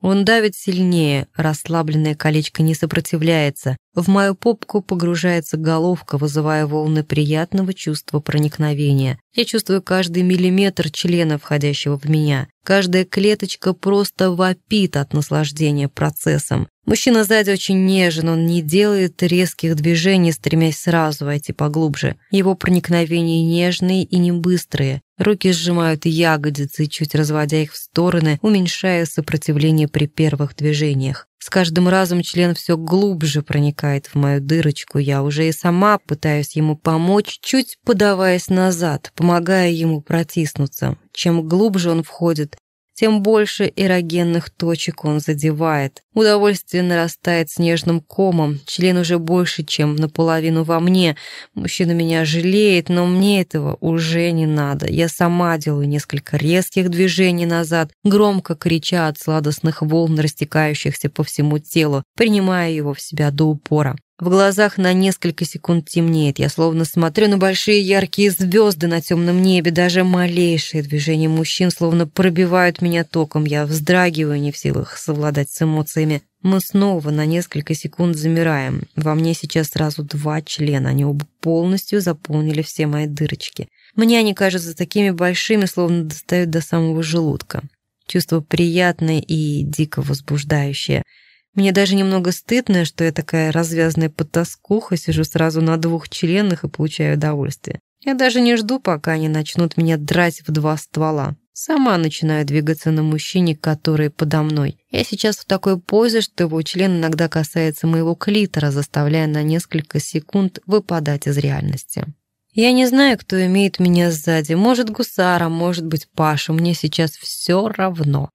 Он давит сильнее, расслабленное колечко не сопротивляется. В мою попку погружается головка, вызывая волны приятного чувства проникновения. Я чувствую каждый миллиметр члена, входящего в меня. Каждая клеточка просто вопит от наслаждения процессом. Мужчина сзади очень нежен, он не делает резких движений, стремясь сразу войти поглубже. Его проникновения нежные и не быстрые. Руки сжимают ягодицы, чуть разводя их в стороны, уменьшая сопротивление при первых движениях. С каждым разом член все глубже проникает в мою дырочку. Я уже и сама пытаюсь ему помочь, чуть подаваясь назад, помогая ему протиснуться. Чем глубже он входит, тем больше эрогенных точек он задевает. Удовольствие нарастает снежным комом, член уже больше, чем наполовину во мне. Мужчина меня жалеет, но мне этого уже не надо. Я сама делаю несколько резких движений назад, громко крича от сладостных волн, растекающихся по всему телу, принимая его в себя до упора. В глазах на несколько секунд темнеет. Я словно смотрю на большие яркие звезды на темном небе. Даже малейшие движения мужчин словно пробивают меня током. Я вздрагиваю, не в силах совладать с эмоциями. Мы снова на несколько секунд замираем. Во мне сейчас сразу два члена. Они оба полностью заполнили все мои дырочки. Мне они кажутся такими большими, словно достают до самого желудка. Чувство приятное и дико возбуждающее – мне даже немного стыдно, что я такая развязная потаскуха, сижу сразу на двух членах и получаю удовольствие. Я даже не жду, пока они начнут меня драть в два ствола. Сама начинаю двигаться на мужчине, который подо мной. Я сейчас в такой позе, что его член иногда касается моего клитора, заставляя на несколько секунд выпадать из реальности. Я не знаю, кто имеет меня сзади. Может, Гусара, может быть, Паша. Мне сейчас все равно.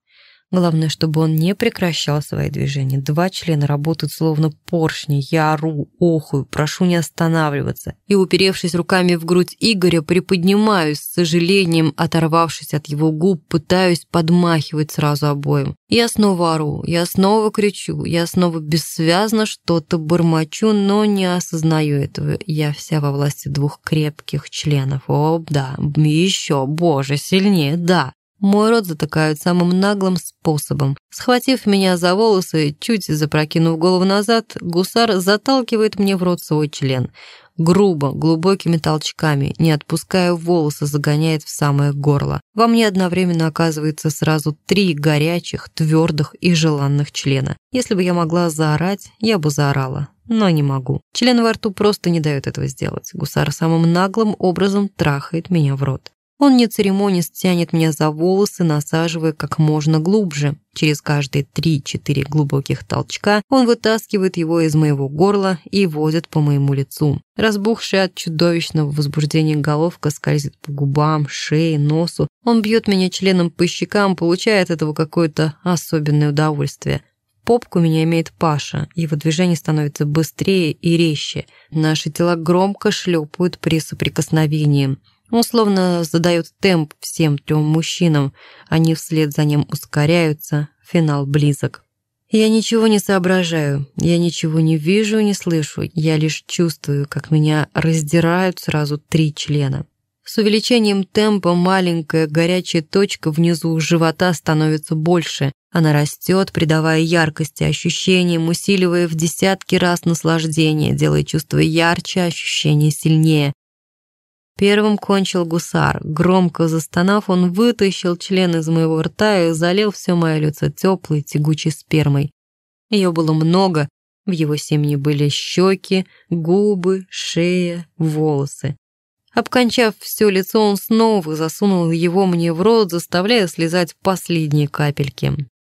Главное, чтобы он не прекращал свои движения. Два члена работают словно поршни. Я ору, охую, прошу не останавливаться. И, уперевшись руками в грудь Игоря, приподнимаюсь, с сожалением, оторвавшись от его губ, пытаюсь подмахивать сразу обоим. Я снова ору, я снова кричу, я снова бессвязно что-то бормочу, но не осознаю этого. Я вся во власти двух крепких членов. О, да, еще, боже, сильнее, да. Мой рот затыкают самым наглым способом. Схватив меня за волосы, чуть запрокинув голову назад, гусар заталкивает мне в рот свой член. Грубо, глубокими толчками, не отпуская волосы, загоняет в самое горло. Во мне одновременно оказывается сразу три горячих, твердых и желанных члена. Если бы я могла заорать, я бы заорала. Но не могу. Член во рту просто не дает этого сделать. Гусар самым наглым образом трахает меня в рот. Он не церемонясь тянет меня за волосы, насаживая как можно глубже. Через каждые три-четыре глубоких толчка он вытаскивает его из моего горла и водит по моему лицу. Разбухшая от чудовищного возбуждения головка скользит по губам, шее, носу. Он бьет меня членом по щекам, получая от этого какое-то особенное удовольствие. Попку меня имеет Паша, его движение становится быстрее и резче. Наши тела громко шлепают при соприкосновении. Он словно задает темп всем трем мужчинам. Они вслед за ним ускоряются. Финал близок. Я ничего не соображаю. Я ничего не вижу и не слышу. Я лишь чувствую, как меня раздирают сразу три члена. С увеличением темпа маленькая горячая точка внизу живота становится больше. Она растет, придавая яркости ощущениям, усиливая в десятки раз наслаждение, делая чувство ярче, ощущение сильнее. Первым кончил гусар. Громко застонав, он вытащил член из моего рта и залил все мое лицо теплой, тягучей спермой. Ее было много, в его семье были щеки, губы, шея, волосы. Обкончав все лицо, он снова засунул его мне в рот, заставляя слезать последние капельки.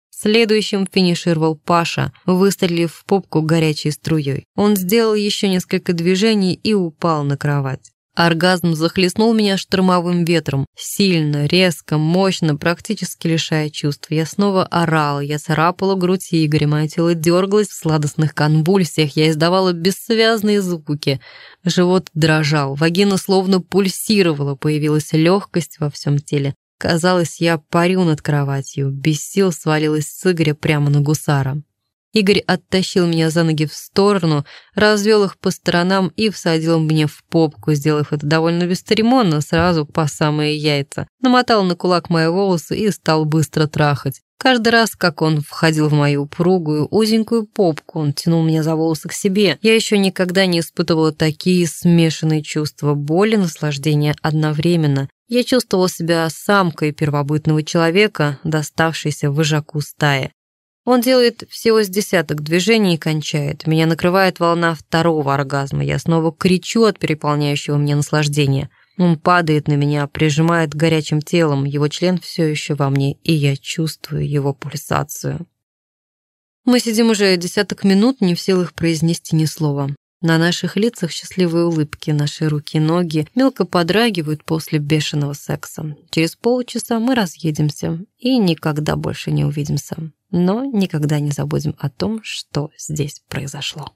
Следующим финишировал Паша, выстрелив в попку горячей струей. Он сделал еще несколько движений и упал на кровать. Оргазм захлестнул меня штормовым ветром. Сильно, резко, мощно, практически лишая чувств. Я снова орала, я царапала грудь Игоря, мое тело дергалось в сладостных конвульсиях, я издавала бессвязные звуки. Живот дрожал, вагина словно пульсировала, появилась легкость во всем теле. Казалось, я парю над кроватью, без сил свалилась с Игоря прямо на гусара. Игорь оттащил меня за ноги в сторону, развел их по сторонам и всадил мне в попку, сделав это довольно бесцеремонно, сразу по самые яйца. Намотал на кулак мои волосы и стал быстро трахать. Каждый раз, как он входил в мою упругую, узенькую попку, он тянул меня за волосы к себе. Я еще никогда не испытывала такие смешанные чувства боли, наслаждения одновременно. Я чувствовала себя самкой первобытного человека, доставшейся вожаку стаи. Он делает всего с десяток движений и кончает. Меня накрывает волна второго оргазма. Я снова кричу от переполняющего меня наслаждения. Он падает на меня, прижимает горячим телом. Его член все еще во мне, и я чувствую его пульсацию. Мы сидим уже десяток минут, не в силах произнести ни слова. На наших лицах счастливые улыбки, наши руки и ноги мелко подрагивают после бешеного секса. Через полчаса мы разъедемся и никогда больше не увидимся но никогда не забудем о том, что здесь произошло.